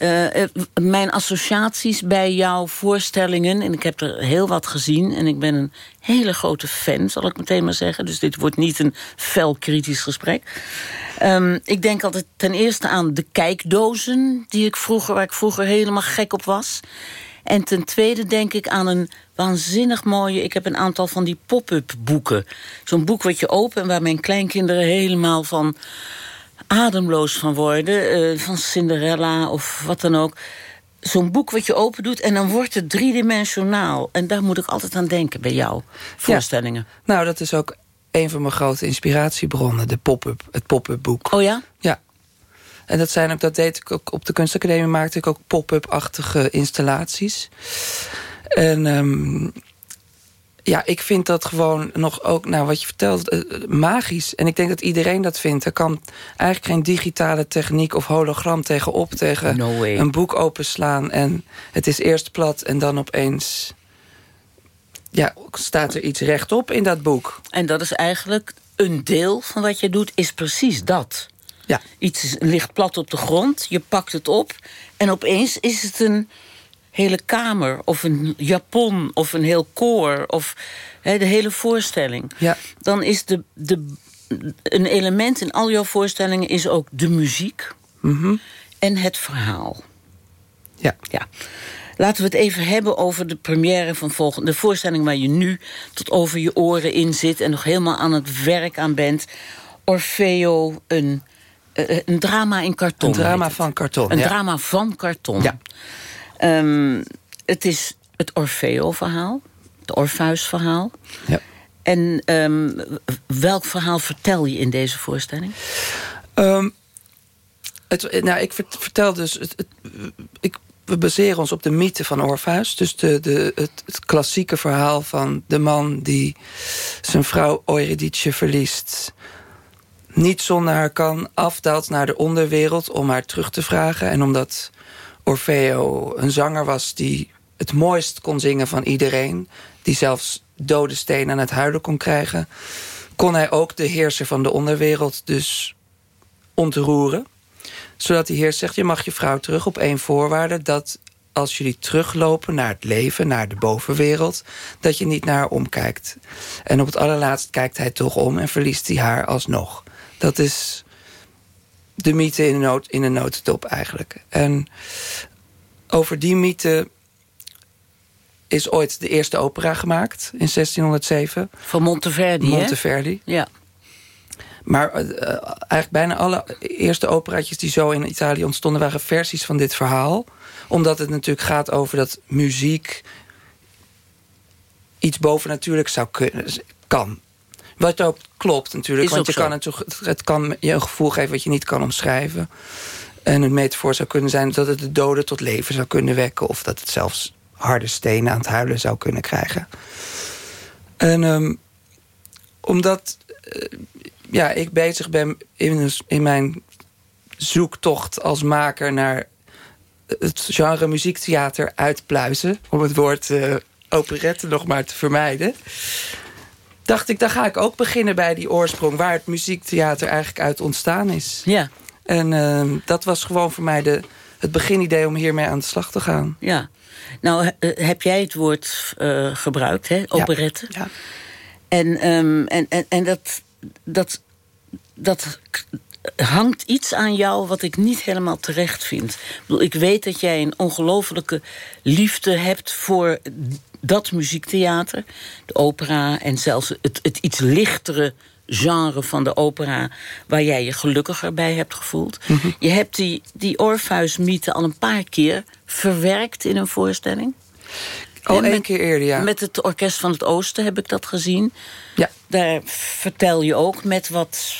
eh, eh, mijn associaties bij jouw voorstellingen... en ik heb er heel wat gezien en ik ben een hele grote fan, zal ik meteen maar zeggen. Dus dit wordt niet een fel kritisch gesprek. Ehm, ik denk altijd ten eerste aan de kijkdozen... Die ik vroeger, waar ik vroeger helemaal gek op was. En ten tweede denk ik aan een waanzinnig mooie... ik heb een aantal van die pop-up boeken. Zo'n boek wat je opent en waar mijn kleinkinderen helemaal van ademloos van worden. Uh, van Cinderella of wat dan ook. Zo'n boek wat je open doet en dan wordt het driedimensionaal. En daar moet ik altijd aan denken bij jou, voorstellingen. Nou, dat is ook een van mijn grote inspiratiebronnen, de pop-up, het pop-up boek. Oh ja? Ja. En dat, zijn ook, dat deed ik ook op de kunstacademie, maakte ik ook pop-up-achtige installaties. En um, ja, ik vind dat gewoon nog ook, nou wat je vertelt, eh, magisch. En ik denk dat iedereen dat vindt. Er kan eigenlijk geen digitale techniek of hologram tegenop... tegen een boek openslaan en het is eerst plat en dan opeens... Ja, staat er iets rechtop in dat boek. En dat is eigenlijk een deel van wat je doet, is precies dat. Ja. Iets ligt plat op de grond, je pakt het op... en opeens is het een hele kamer of een japon of een heel koor... of de hele voorstelling. Ja. Dan is de, de, een element in al jouw voorstellingen is ook de muziek... Mhm. en het verhaal. Ja. ja. Laten we het even hebben over de première van volgende... de voorstelling waar je nu tot over je oren in zit... en nog helemaal aan het werk aan bent. Orfeo, een, eh, een drama in karton. Een drama van karton, Een ja. drama van karton. Ja. Um, het is het Orfeo-verhaal, het Orpheus-verhaal. Ja. En um, welk verhaal vertel je in deze voorstelling? Um, het, nou, ik vertel dus... Het, het, ik, we baseren ons op de mythe van Orpheus. Dus de, de, het, het, klassieke verhaal van de man die zijn vrouw Eurydice verliest... niet zonder haar kan, afdaalt naar de onderwereld om haar terug te vragen. En omdat Orfeo een zanger was die het mooist kon zingen van iedereen... die zelfs dode stenen aan het huilen kon krijgen... kon hij ook de heerser van de onderwereld dus ontroeren. Zodat die heer zegt, je mag je vrouw terug op één voorwaarde... dat als jullie teruglopen naar het leven, naar de bovenwereld... dat je niet naar haar omkijkt. En op het allerlaatst kijkt hij toch om en verliest hij haar alsnog. Dat is de mythe in een, nood, in notendop eigenlijk. En over die mythe is ooit de eerste opera gemaakt in 1607. Van Monteverdi, Monteverdi. Hè? Ja. Maar uh, eigenlijk bijna alle eerste operaatjes die zo in Italië ontstonden... waren versies van dit verhaal. Omdat het natuurlijk gaat over dat muziek... iets bovennatuurlijks zou kunnen, kan. Wat ook klopt natuurlijk. Is want je zo. kan het, het kan je een gevoel geven wat je niet kan omschrijven. En een metafoor zou kunnen zijn dat het de doden tot leven zou kunnen wekken. Of dat het zelfs harde stenen aan het huilen zou kunnen krijgen. En um, omdat uh, ja, ik bezig ben in, in mijn zoektocht als maker naar het genre muziektheater uitpluizen. Om het woord uh, operette nog maar te vermijden dacht ik, dan ga ik ook beginnen bij die oorsprong... waar het muziektheater eigenlijk uit ontstaan is. Ja. En uh, dat was gewoon voor mij de, het beginidee om hiermee aan de slag te gaan. Ja. Nou, heb jij het woord uh, gebruikt, hè? Operette. Ja. ja. En, um, en, en, en dat, dat, dat hangt iets aan jou wat ik niet helemaal terecht vind. Ik, bedoel, ik weet dat jij een ongelofelijke liefde hebt voor dat muziektheater, de opera en zelfs het, het iets lichtere genre van de opera... waar jij je gelukkiger bij hebt gevoeld. Mm -hmm. Je hebt die, die Orpheus-mythe al een paar keer verwerkt in een voorstelling. Al één keer eerder, ja. Met het Orkest van het Oosten heb ik dat gezien. Ja. Daar vertel je ook met wat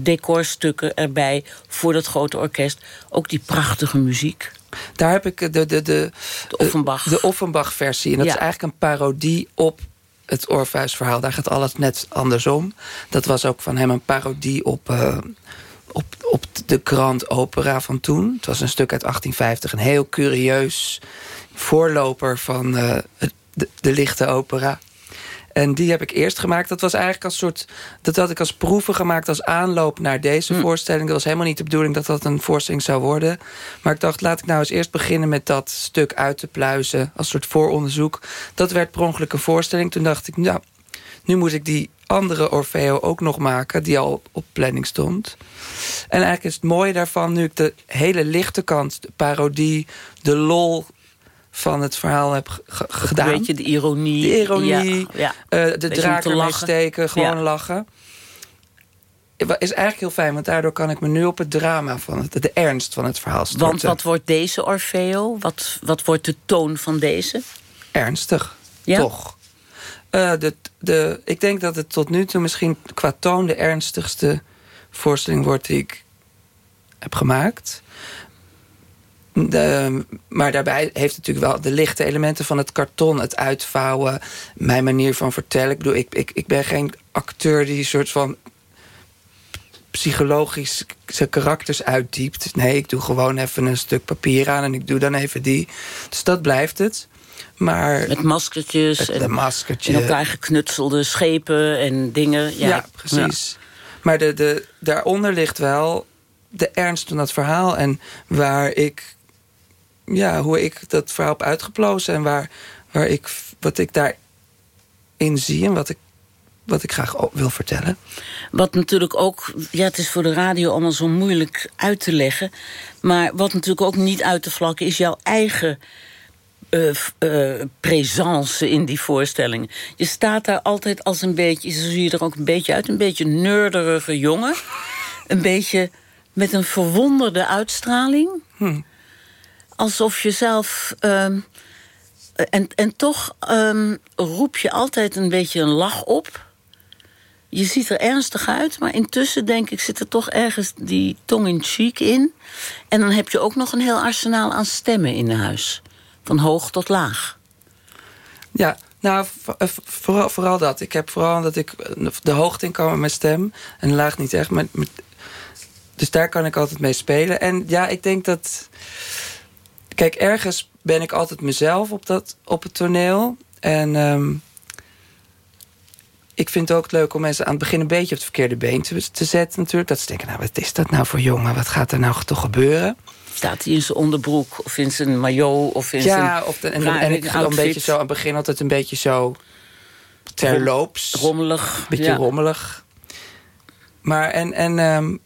decorstukken erbij... voor dat grote orkest. Ook die prachtige muziek. Daar heb ik de, de, de, de Offenbach. De Offenbach-versie. En dat ja. is eigenlijk een parodie op het Orpheus-verhaal. Daar gaat alles net andersom. Dat was ook van hem een parodie op, uh, op, op de Grand Opera van toen. Het was een stuk uit 1850. Een heel curieus voorloper van uh, de, de lichte opera. En die heb ik eerst gemaakt. Dat was eigenlijk als soort. Dat had ik als proeven gemaakt als aanloop naar deze voorstelling. Dat was helemaal niet de bedoeling dat dat een voorstelling zou worden. Maar ik dacht, laat ik nou eens eerst beginnen met dat stuk uit te pluizen. Als soort vooronderzoek. Dat werd per ongeluk een voorstelling. Toen dacht ik, nou, nu moet ik die andere Orfeo ook nog maken... die al op planning stond. En eigenlijk is het mooie daarvan... nu ik de hele lichte kant, de parodie, de lol van het verhaal heb gedaan. Een beetje de ironie. De ironie, ja, uh, de draken steken, gewoon lachen. Is eigenlijk heel fijn, want daardoor kan ik me nu op het drama van het, de ernst van het verhaal starten. Want wat wordt deze Orfeo? Wat, wat wordt de toon van deze? Ernstig, toch. Uh, de, de, ik denk dat het tot nu toe misschien qua toon de ernstigste voorstelling wordt die ik heb gemaakt. De, maar daarbij heeft het natuurlijk wel de lichte elementen van het karton, het uitvouwen, mijn manier van vertellen. Ik bedoel, ik, ik, ik ben geen acteur die een soort van psychologisch zijn karakters uitdiept. Nee, ik doe gewoon even een stuk papier aan en ik doe dan even die. Dus dat blijft het. Maar met maskertjes het, en, maskertje. en elkaar geknutselde schepen en dingen. Ja, ja precies. Maar de, de, daaronder ligt wel de ernst van dat verhaal. En waar ik, ja, hoe ik dat verhaal heb uitgeplozen. En waar, waar ik, wat ik daarin zie en wat ik, wat ik graag wil vertellen. Wat natuurlijk ook, ja, het is voor de radio allemaal zo moeilijk uit te leggen. Maar wat natuurlijk ook niet uit te vlakken is jouw eigen uh, uh, presence in die voorstelling. Je staat daar altijd als een beetje, zo zie je er ook een beetje uit... een beetje neurderige jongen. Een beetje met een verwonderde uitstraling. Hm. Alsof je zelf... Uh, en, en toch um, roep je altijd een beetje een lach op. Je ziet er ernstig uit, maar intussen denk ik... zit er toch ergens die tong in cheek in. En dan heb je ook nog een heel arsenaal aan stemmen in huis. Van hoog tot laag. Ja, nou, vooral, vooral dat. Ik heb vooral dat ik de hoogte in kan met mijn stem. En laag niet echt. Met, dus daar kan ik altijd mee spelen. En ja, ik denk dat... Kijk, ergens ben ik altijd mezelf op, dat, op het toneel. En um, ik vind het ook leuk om mensen aan het begin een beetje op het verkeerde been te, te zetten natuurlijk. Dat ze denken, nou, wat is dat nou voor jongen? Wat gaat er nou toch gebeuren? Staat hij in zijn onderbroek of in zijn maillot of in ja, zijn... Of de, en, en ik ga een beetje zo aan het begin altijd een beetje zo terloops. Rommelig. Een beetje rommelig. Maar en, en um,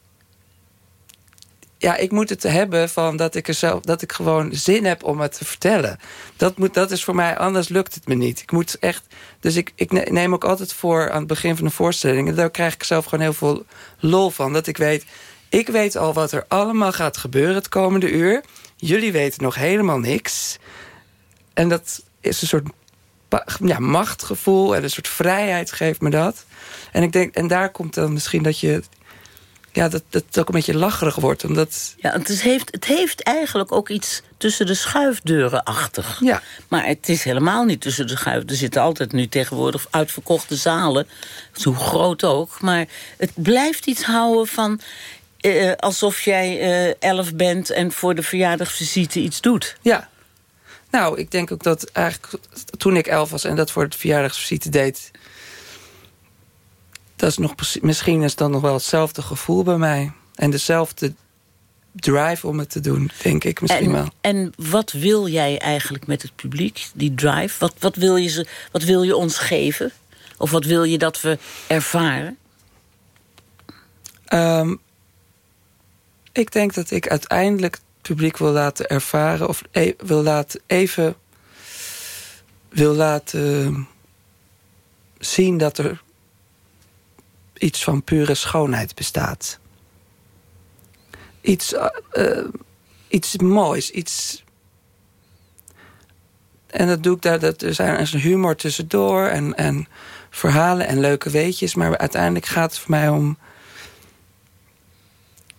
ja, ik moet het hebben van dat ik er zo, dat ik gewoon zin heb om het te vertellen. Dat, moet, dat is voor mij, anders lukt het me niet. Ik moet echt. Dus ik, ik neem ook altijd voor aan het begin van een voorstelling. En daar krijg ik zelf gewoon heel veel lol van. Dat ik weet, ik weet al wat er allemaal gaat gebeuren het komende uur. Jullie weten nog helemaal niks. En dat is een soort ja, machtgevoel en een soort vrijheid geeft me dat. En ik denk, en daar komt dan misschien dat je ja, dat, dat het ook een beetje lacherig wordt. Omdat... Ja, het, is, heeft, het heeft eigenlijk ook iets tussen de schuifdeuren-achtig. Ja. Maar het is helemaal niet tussen de schuif. Er zitten altijd nu tegenwoordig uitverkochte zalen. Zo groot ook. Maar het blijft iets houden van... Eh, alsof jij eh, elf bent en voor de verjaardagsvisite iets doet. Ja. Nou, ik denk ook dat eigenlijk toen ik elf was... en dat voor het verjaardagsvisite deed dat is nog, misschien is dat nog wel hetzelfde gevoel bij mij. En dezelfde drive om het te doen, denk ik misschien en, wel. En wat wil jij eigenlijk met het publiek, die drive? Wat, wat, wil je ze, wat wil je ons geven? Of wat wil je dat we ervaren? Um, ik denk dat ik uiteindelijk het publiek wil laten ervaren... of e wil laten even... wil laten zien dat er iets van pure schoonheid bestaat. Iets, uh, iets moois, iets... En dat doe ik daar, dat, er zijn humor tussendoor en, en verhalen en leuke weetjes. Maar uiteindelijk gaat het voor mij om...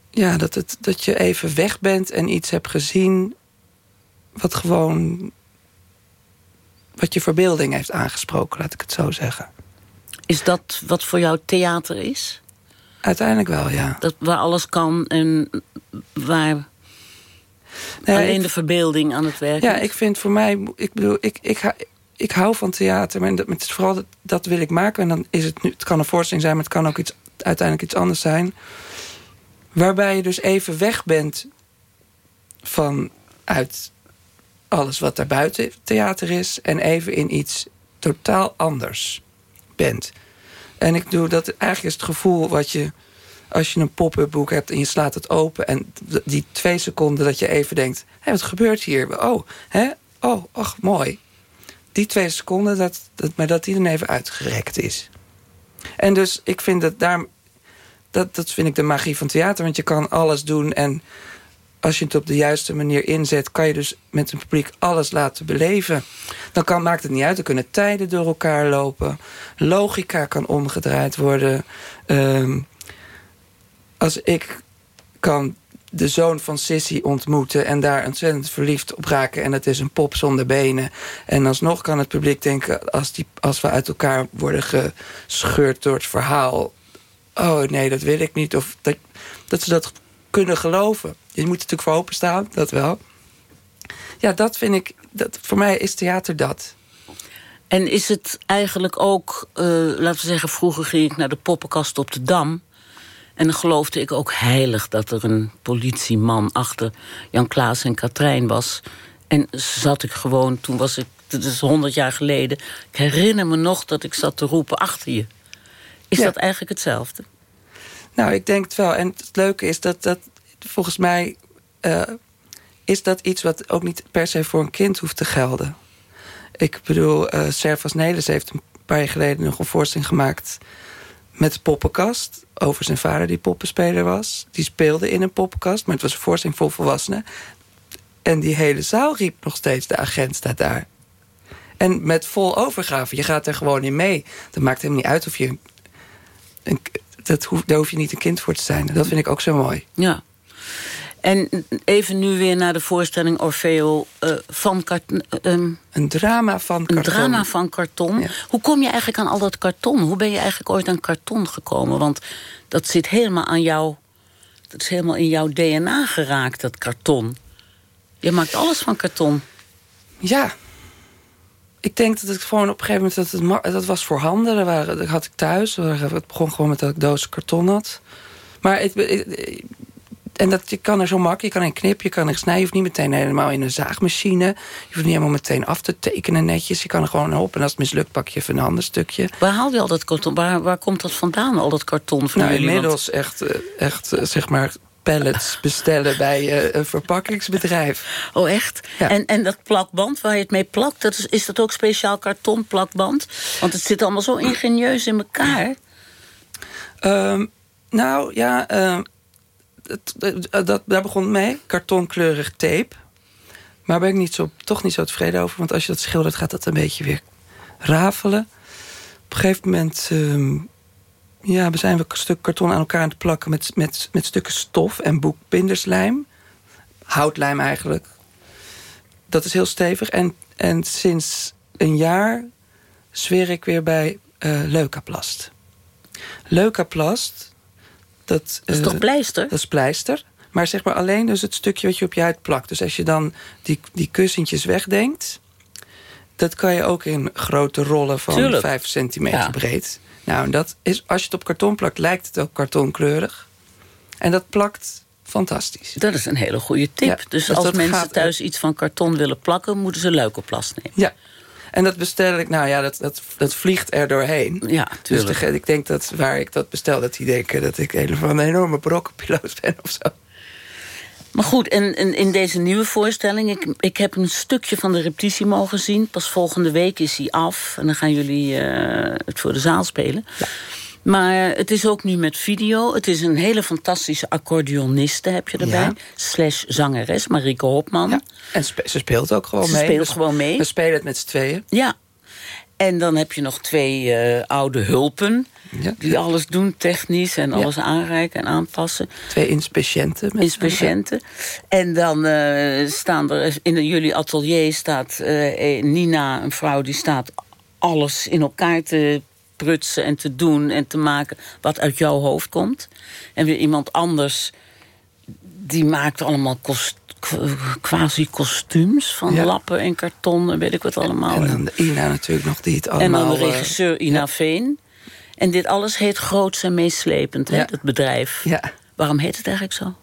Ja, dat, het, dat je even weg bent en iets hebt gezien... wat gewoon... wat je verbeelding heeft aangesproken, laat ik het zo zeggen. Is dat wat voor jou theater is? Uiteindelijk wel, ja. Dat, waar alles kan en waar alleen de verbeelding aan het werk Ja, ik vind voor mij... Ik bedoel, ik, ik, ik hou van theater, maar dat, vooral dat, dat wil ik maken. En dan is het nu, het kan een voorstelling zijn, maar het kan ook iets, uiteindelijk iets anders zijn. Waarbij je dus even weg bent van uit alles wat daar buiten theater is... en even in iets totaal anders bent. En ik doe dat eigenlijk is het gevoel wat je... als je een pop-up boek hebt en je slaat het open... en die twee seconden dat je even denkt... Hé, wat gebeurt hier? Oh, hè? oh, ach, mooi. Die twee seconden, dat, dat, maar dat die dan even uitgerekt is. En dus ik vind dat daar... Dat, dat vind ik de magie van theater. Want je kan alles doen en als je het op de juiste manier inzet... kan je dus met een publiek alles laten beleven. Dan kan, maakt het niet uit, er kunnen tijden door elkaar lopen. Logica kan omgedraaid worden. Um, als ik kan de zoon van Sissy ontmoeten... en daar ontzettend verliefd op raken... en het is een pop zonder benen. En alsnog kan het publiek denken... als, die, als we uit elkaar worden gescheurd door het verhaal... oh nee, dat wil ik niet. Of dat, dat ze dat kunnen geloven. Je moet er natuurlijk voor openstaan, dat wel. Ja, dat vind ik... Dat, voor mij is theater dat. En is het eigenlijk ook... Uh, laten we zeggen, vroeger ging ik naar de poppenkast op de Dam... En dan geloofde ik ook heilig dat er een politieman achter Jan Klaas en Katrijn was. En zat ik gewoon, toen was ik, dat is honderd jaar geleden... ik herinner me nog dat ik zat te roepen achter je. Is dat eigenlijk hetzelfde? Nou, ik denk het wel. En het leuke is dat dat volgens mij... Uh, is dat iets wat ook niet per se voor een kind hoeft te gelden. Ik bedoel, uh, Servas Nelis heeft een paar jaar geleden nog een voorstelling gemaakt... met de poppenkast over zijn vader die poppenspeler was. Die speelde in een poppenkast, maar het was een voorstelling vol volwassenen. En die hele zaal riep nog steeds, de agent staat daar. En met vol overgave, je gaat er gewoon in mee. Dat maakt helemaal niet uit of je... Een, dat daar hoef je niet een kind voor te zijn. Dat vind ik ook zo mooi. Ja. En even nu weer naar de voorstelling Orfeo uh, van karton. Uh, een drama van karton. Een drama van karton. Hoe kom je eigenlijk aan al dat karton? Hoe ben je eigenlijk ooit aan karton gekomen? Want dat zit helemaal aan jou... Dat is helemaal in jouw DNA geraakt, dat karton. Je maakt alles van karton. Ja. Ik denk dat het gewoon op een gegeven moment... Dat, het, dat was voorhanden. Dat, waren, dat had ik thuis. Het begon gewoon met dat ik doos karton had. Maar het, en dat, je kan er zo makkelijk, je kan een knip, je kan er snijden. Je hoeft niet meteen helemaal in een zaagmachine. Je hoeft niet helemaal meteen af te tekenen netjes. Je kan er gewoon op en als het mislukt pak je even een ander stukje. Waar haal je al dat karton? Waar, waar komt dat vandaan, al dat karton van nou, jullie? Inmiddels echt, eh, echt eh, zeg maar pallets bestellen bij uh, een verpakkingsbedrijf. Oh, echt? Ja. En, en dat plakband waar je het mee plakt, dat is, is dat ook speciaal karton plakband? Want het zit allemaal zo ingenieus in elkaar. Um, nou, ja... Uh, dat, daar begon het mee. Kartonkleurig tape. Maar ben ik niet zo, toch niet zo tevreden over. Want als je dat schildert, gaat dat een beetje weer rafelen. Op een gegeven moment um, ja, we zijn we een stuk karton aan elkaar aan het plakken... met, met, met stukken stof en boekbinderslijm. Houtlijm eigenlijk. Dat is heel stevig. En, en sinds een jaar zweer ik weer bij uh, Leukaplast. Leukaplast dat, is toch eh, pleister? Dat is pleister. Maar zeg maar alleen dus het stukje wat je op je huid plakt. Dus als je dan die, die kussentjes wegdenkt... dat kan je ook in grote rollen van Tuurlijk. 5 centimeter breed. Nou, dat is, als je het op karton plakt, lijkt het ook kartonkleurig. En dat plakt fantastisch. Dat is een hele goede tip. dus, dus als mensen thuis iets van karton willen plakken... moeten ze leukoplast nemen. Ja, en dat bestel ik, nou ja, dat, dat, dat vliegt er doorheen. Ja, tuurlijk. Dus ik denk dat waar ik dat bestel, dat die denken dat ik een van een enorme brokkenpiloot ben of zo. Maar goed, en, en, in deze nieuwe voorstelling... Ik, ik heb een stukje van de repetitie mogen zien. Pas volgende week is hij af. En dan gaan jullie uh, het voor de zaal spelen. Ja. Maar het is ook nu met video. Het is een hele fantastische accordeoniste heb je erbij. Slash zangeres, Marieke Hopman. Ja. En ze speelt ook gewoon ze mee. Ze speelt gewoon mee. We spelen het met z'n tweeën. Ja. En dan heb je nog twee uh, oude hulpen. Ja. Die alles doen technisch en alles aanreiken en aanpassen. Twee inspeciënten. Inspeciënten. En dan uh, staan er in jullie atelier staat uh, Nina, een vrouw die staat alles in elkaar te prutsen en te doen en te maken wat uit jouw hoofd komt. En weer iemand anders die maakte allemaal kost, quasi-kostuums van Ja. lappen en karton en weet ik wat allemaal. En dan de Ina natuurlijk nog die het En allemaal... dan de eh, regisseur Ina Veen. En dit alles heet groots en meeslepend, Ja. dat bedrijf. Ja. Waarom heet het eigenlijk zo?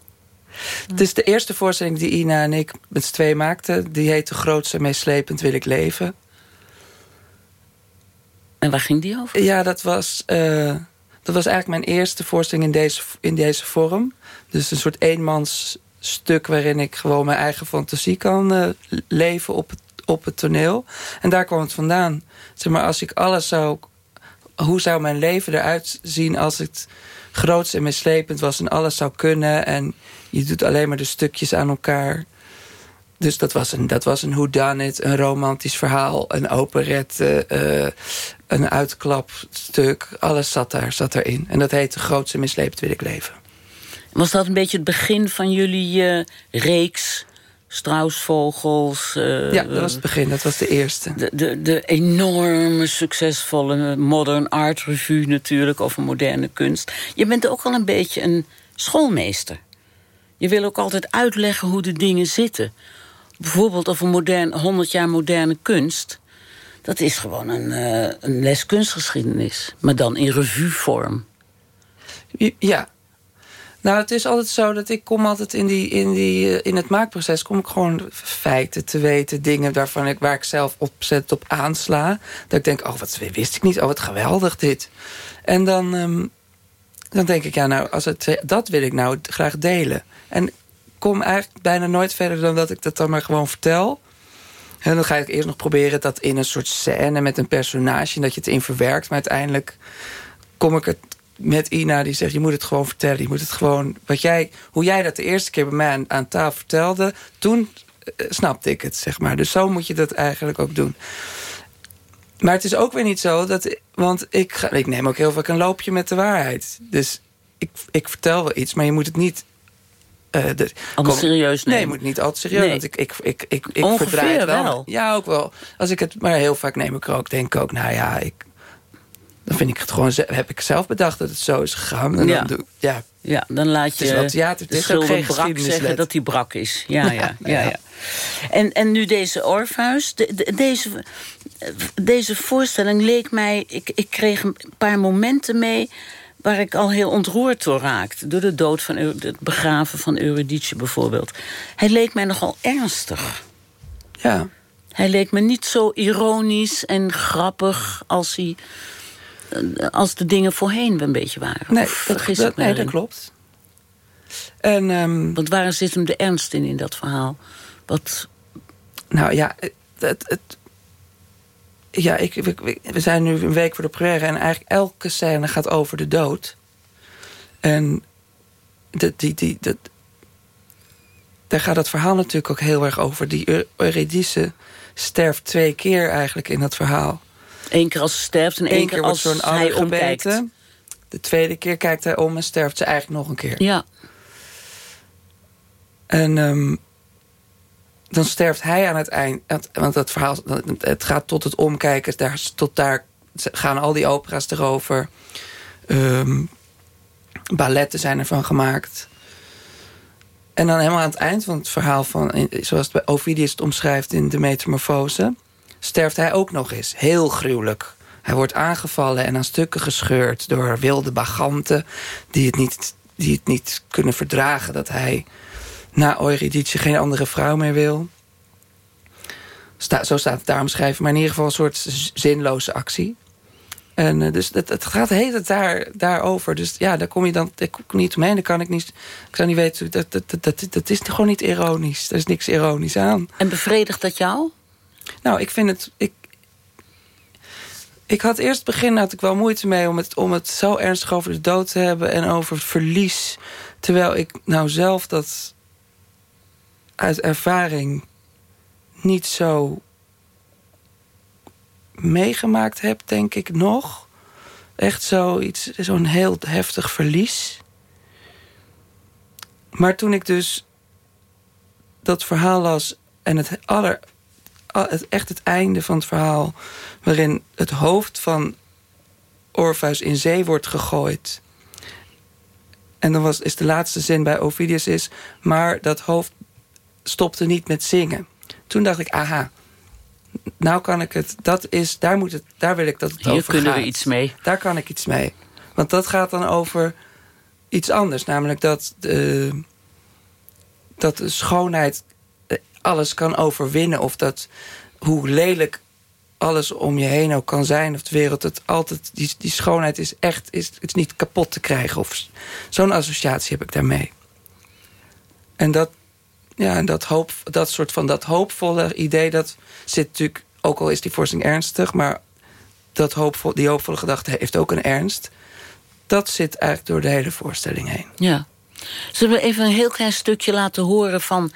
Het is de eerste voorstelling die Ina en ik met z'n twee maakten. Die heette Grootste en meeslepend wil ik leven. En waar ging die over? Ja, dat was, eh, dat was eigenlijk mijn eerste voorstelling in deze, in deze vorm. Dus een soort eenmans stuk waarin ik gewoon mijn eigen fantasie kan eh, leven op het, op het toneel. En daar kwam het vandaan. Zeg maar, als ik alles zou... Hoe zou mijn leven eruit zien als het groots en meeslepend was... en alles zou kunnen en je doet alleen maar de stukjes aan elkaar... Dus dat was een, dat was een whodunit, een romantisch verhaal, een operette, eh, een uitklapstuk. Alles zat daar, zat erin. En dat heette Grootste misleept wil ik leven. Was dat een beetje het begin van jullie eh, reeks? Struisvogels? eh, ja, dat was het begin, dat was de eerste. De, de, de enorme succesvolle Modern Art Revue natuurlijk... over moderne kunst. Je bent ook al een beetje een schoolmeester. Je wil ook altijd uitleggen hoe de dingen zitten. Bijvoorbeeld over modern, 100 jaar moderne kunst. Dat is gewoon een, eh, een les kunstgeschiedenis. Maar dan in revuevorm. Ja. Nou, het is altijd zo dat ik kom altijd in, die, in, die, eh, in het maakproces... kom ik gewoon feiten te weten, dingen waarvan ik, waar ik zelf opzet op aansla. Dat ik denk, oh, wat wist ik niet, oh, wat geweldig dit. En dan, ehm, dan denk ik, ja, nou, als het, dat wil ik nou graag delen. En kom eigenlijk bijna nooit verder dan dat ik dat dan maar gewoon vertel... En dan ga ik eerst nog proberen dat in een soort scène met een personage... en dat je het in verwerkt. Maar uiteindelijk kom ik het met Ina die zegt... je moet het gewoon vertellen. Je moet het gewoon... Wat jij, hoe jij dat de eerste keer bij mij aan, tafel vertelde... toen eh, snapte ik het, zeg maar. Dus zo moet je dat eigenlijk ook doen. Maar het is ook weer niet zo dat... Want ik, ga, ik neem ook heel vaak een loopje met de waarheid. Dus ik, ik vertel wel iets, maar je moet het niet... de- kom- serieus Nee, nemen. moet niet altijd serieus. Nee. Want ik, ik, ik, ik, ik Ongeveer het wel. wel. Ja, ook wel. Als ik het, maar heel vaak neem ik er ook, denk ik ook, nou ja, ik, dan vind ik het gewoon, heb ik zelf bedacht dat het zo is gegaan. En Ja. dan doe, ja. Ja, dan laat Het is je het de is ook schilder geen brak zeggen dat hij brak is. Ja, ja, ja. Ja, ja, ja. En, en nu deze Orpheus. De, de- deze, deze voorstelling leek mij... Ik, ik kreeg een paar momenten mee waar ik al heel ontroerd door raakte. Door de dood van het begraven van Eurydice bijvoorbeeld. Hij leek mij nogal ernstig. Ja. Hij leek me niet zo ironisch en grappig als, hij, eh, als de dingen voorheen een beetje waren. Nee, Of dat, me nee, dat klopt. En, ehm, Want waar zit hem de ernst in, in dat verhaal? Wat, Nou ja, het, het- ja ik, we, zijn nu een week voor de première... en eigenlijk elke scène gaat over de dood. En dat, die, die, dat, daar gaat het verhaal natuurlijk ook heel erg over. Die Eu- Eurydice sterft twee keer eigenlijk in dat verhaal. Eén keer als ze sterft en één Eén keer wordt als zo'n hij adder omkijkt. De tweede keer kijkt hij om en sterft ze eigenlijk nog een keer. Ja. En ehm, dan sterft hij aan het eind. Want- dat verhaal, het gaat tot het omkijken. Daar, tot daar gaan al die opera's erover. Ehm, balletten zijn ervan gemaakt. En dan helemaal aan het eind van het verhaal... Van, zoals Ovidius het omschrijft in de Metamorfose... sterft hij ook nog eens. Heel gruwelijk. Hij wordt aangevallen en aan stukken gescheurd... door wilde baganten die het niet, die het niet kunnen verdragen... dat hij na Eurydice geen andere vrouw meer wil. Sta, zo staat het daar omschreven. Maar in ieder geval een soort zinloze actie. En eh, dus het, het gaat hele tijd daar, daarover. Dus ja, daar kom je dan ik kom niet omheen. Dan kan ik niet. Ik zou niet weten. Dat, dat, dat, dat, is gewoon niet ironisch. Er is niks ironisch aan. En bevredigt dat jou? Nou, ik vind het. Ik, ik had eerst het begin had ik wel moeite mee om het, om het zo ernstig over de dood te hebben en over het verlies. Terwijl ik nou zelf dat uit ervaring niet zo meegemaakt heb, denk ik nog. Echt zoiets, zo'n heel heftig verlies. Maar toen ik dus dat verhaal las en het aller, al- het, echt het einde van het verhaal... waarin het hoofd van Orpheus in zee wordt gegooid... En dan was, is de laatste zin bij Ovidius is... maar dat hoofd stopte niet met zingen. Toen dacht ik, aha, nou kan ik het... Dat is, daar, moet het, daar wil ik dat het Hier over kunnen gaat. we iets mee. Daar kan ik iets mee. Want dat gaat dan over iets anders. Namelijk dat dat de schoonheid eh, alles kan overwinnen. Of dat hoe lelijk alles om je heen ook kan zijn. Of de wereld het altijd... Die, die schoonheid is echt is, het is niet kapot te krijgen. Of Zo'n associatie heb ik daarmee. En dat, ja, en dat, hoop, dat soort van dat hoopvolle idee... dat zit natuurlijk, ook al is die voorstelling ernstig... maar dat hoopvol, die hoopvolle gedachte heeft ook een ernst. Dat zit eigenlijk door de hele voorstelling heen. Ja. Zullen we even een heel klein stukje laten horen van,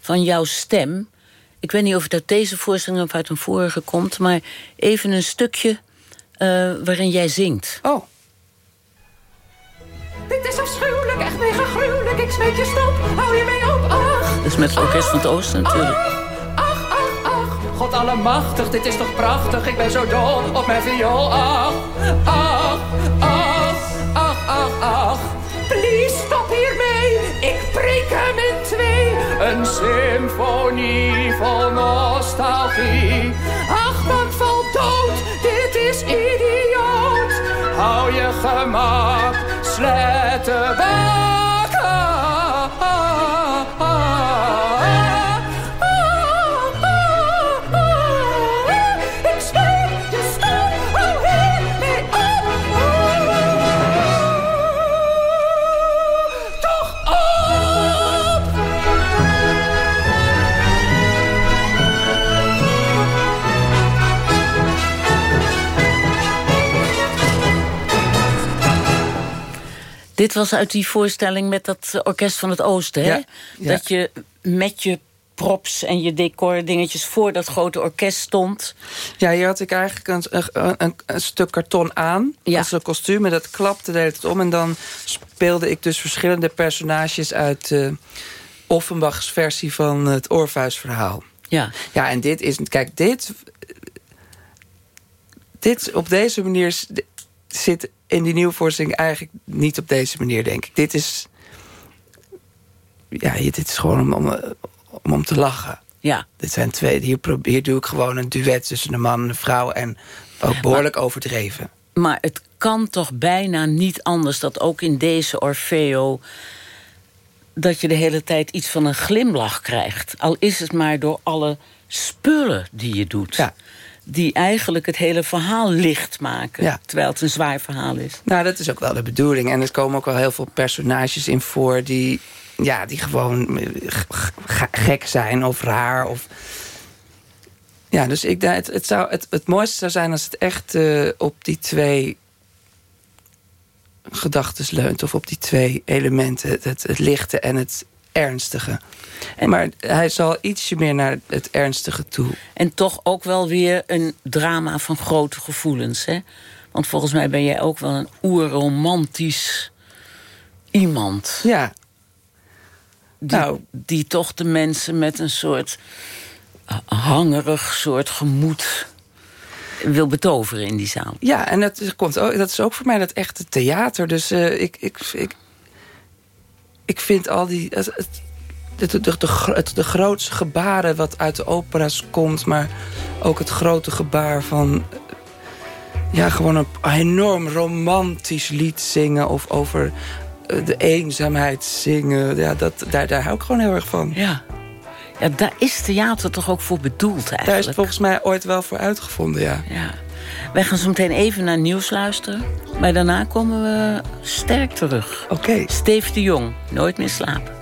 van jouw stem? Ik weet niet of het uit deze voorstelling of uit een vorige komt... maar even een stukje uh, waarin jij zingt. Oh. Dit is afschuwelijk, echt mega gruwelijk. Ik smeek je stop, hou je mee op, is met het Orkest van het Oosten natuurlijk. Ach, ach, ach, God allemachtig, dit is toch prachtig. Ik ben zo dol op mijn viool, ach, ach, ach, ach, ach, ach. Please, stop hiermee, ik breek hem in twee. Een symfonie vol nostalgie. Ach, man, val dood, dit is idioot. Hou je gemak, slettenbak. Ik Dit was uit die voorstelling met dat Orkest van het Oosten, hè? Ja, ja. Dat je met je props en je decordingetjes voor dat grote orkest stond. Ja, hier had ik eigenlijk een, een, een, stuk karton aan. Als een kostuum. En dat klapte de hele tijd om. En dan speelde ik dus verschillende personages uit eh, Offenbachs versie van het Orpheusverhaal. Ja. Ja, en dit is... Kijk, dit... Dit op deze manier zit in die nieuwe voorstelling eigenlijk niet op deze manier, denk ik. Dit is... Ja, dit is gewoon om, om, om, om te lachen. Ja. Dit zijn twee... Hier, probeer, hier doe ik gewoon een duet tussen een man en een vrouw. En ook behoorlijk overdreven. Maar het kan toch bijna niet anders dat ook in deze Orfeo... dat je de hele tijd iets van een glimlach krijgt. Al is het maar door alle spullen die je doet. Die eigenlijk het hele verhaal licht maken. Ja. Terwijl het een zwaar verhaal is. Nou, dat is ook wel de bedoeling. En er komen ook wel heel veel personages in voor... die, ja, die gewoon eh, gek zijn of raar. Of... Ja, dus ik, het, het, zou, het, het mooiste zou zijn als het echt eh, op die twee gedachtes leunt. Of op die twee elementen. Het, het lichte en het ernstige. maar hij zal ietsje meer naar het ernstige toe. En toch ook wel weer een drama van grote gevoelens. Hè? Want volgens mij ben jij ook wel een oerromantisch iemand. Ja. Die, Nou. die toch de mensen met een soort hangerig soort gemoed wil betoveren in die zaal. Ja, en dat is, komt ook, dat is ook voor mij dat echte theater. Dus eh, ik, ik, ik, ik vind al die... Het, het, de, de, grootste gebaren wat uit de opera's komt... maar ook het grote gebaar van... Ja, gewoon een enorm romantisch lied zingen... of over eh, de eenzaamheid zingen. Ja, dat, daar, daar hou ik gewoon heel erg van. Ja. ja, daar is theater toch ook voor bedoeld eigenlijk. Daar is het volgens mij ooit wel voor uitgevonden, ja. Ja. Wij gaan zo meteen even naar nieuws luisteren. Maar daarna komen we sterk terug. Oké. Steve de Jong, Nooit meer slapen.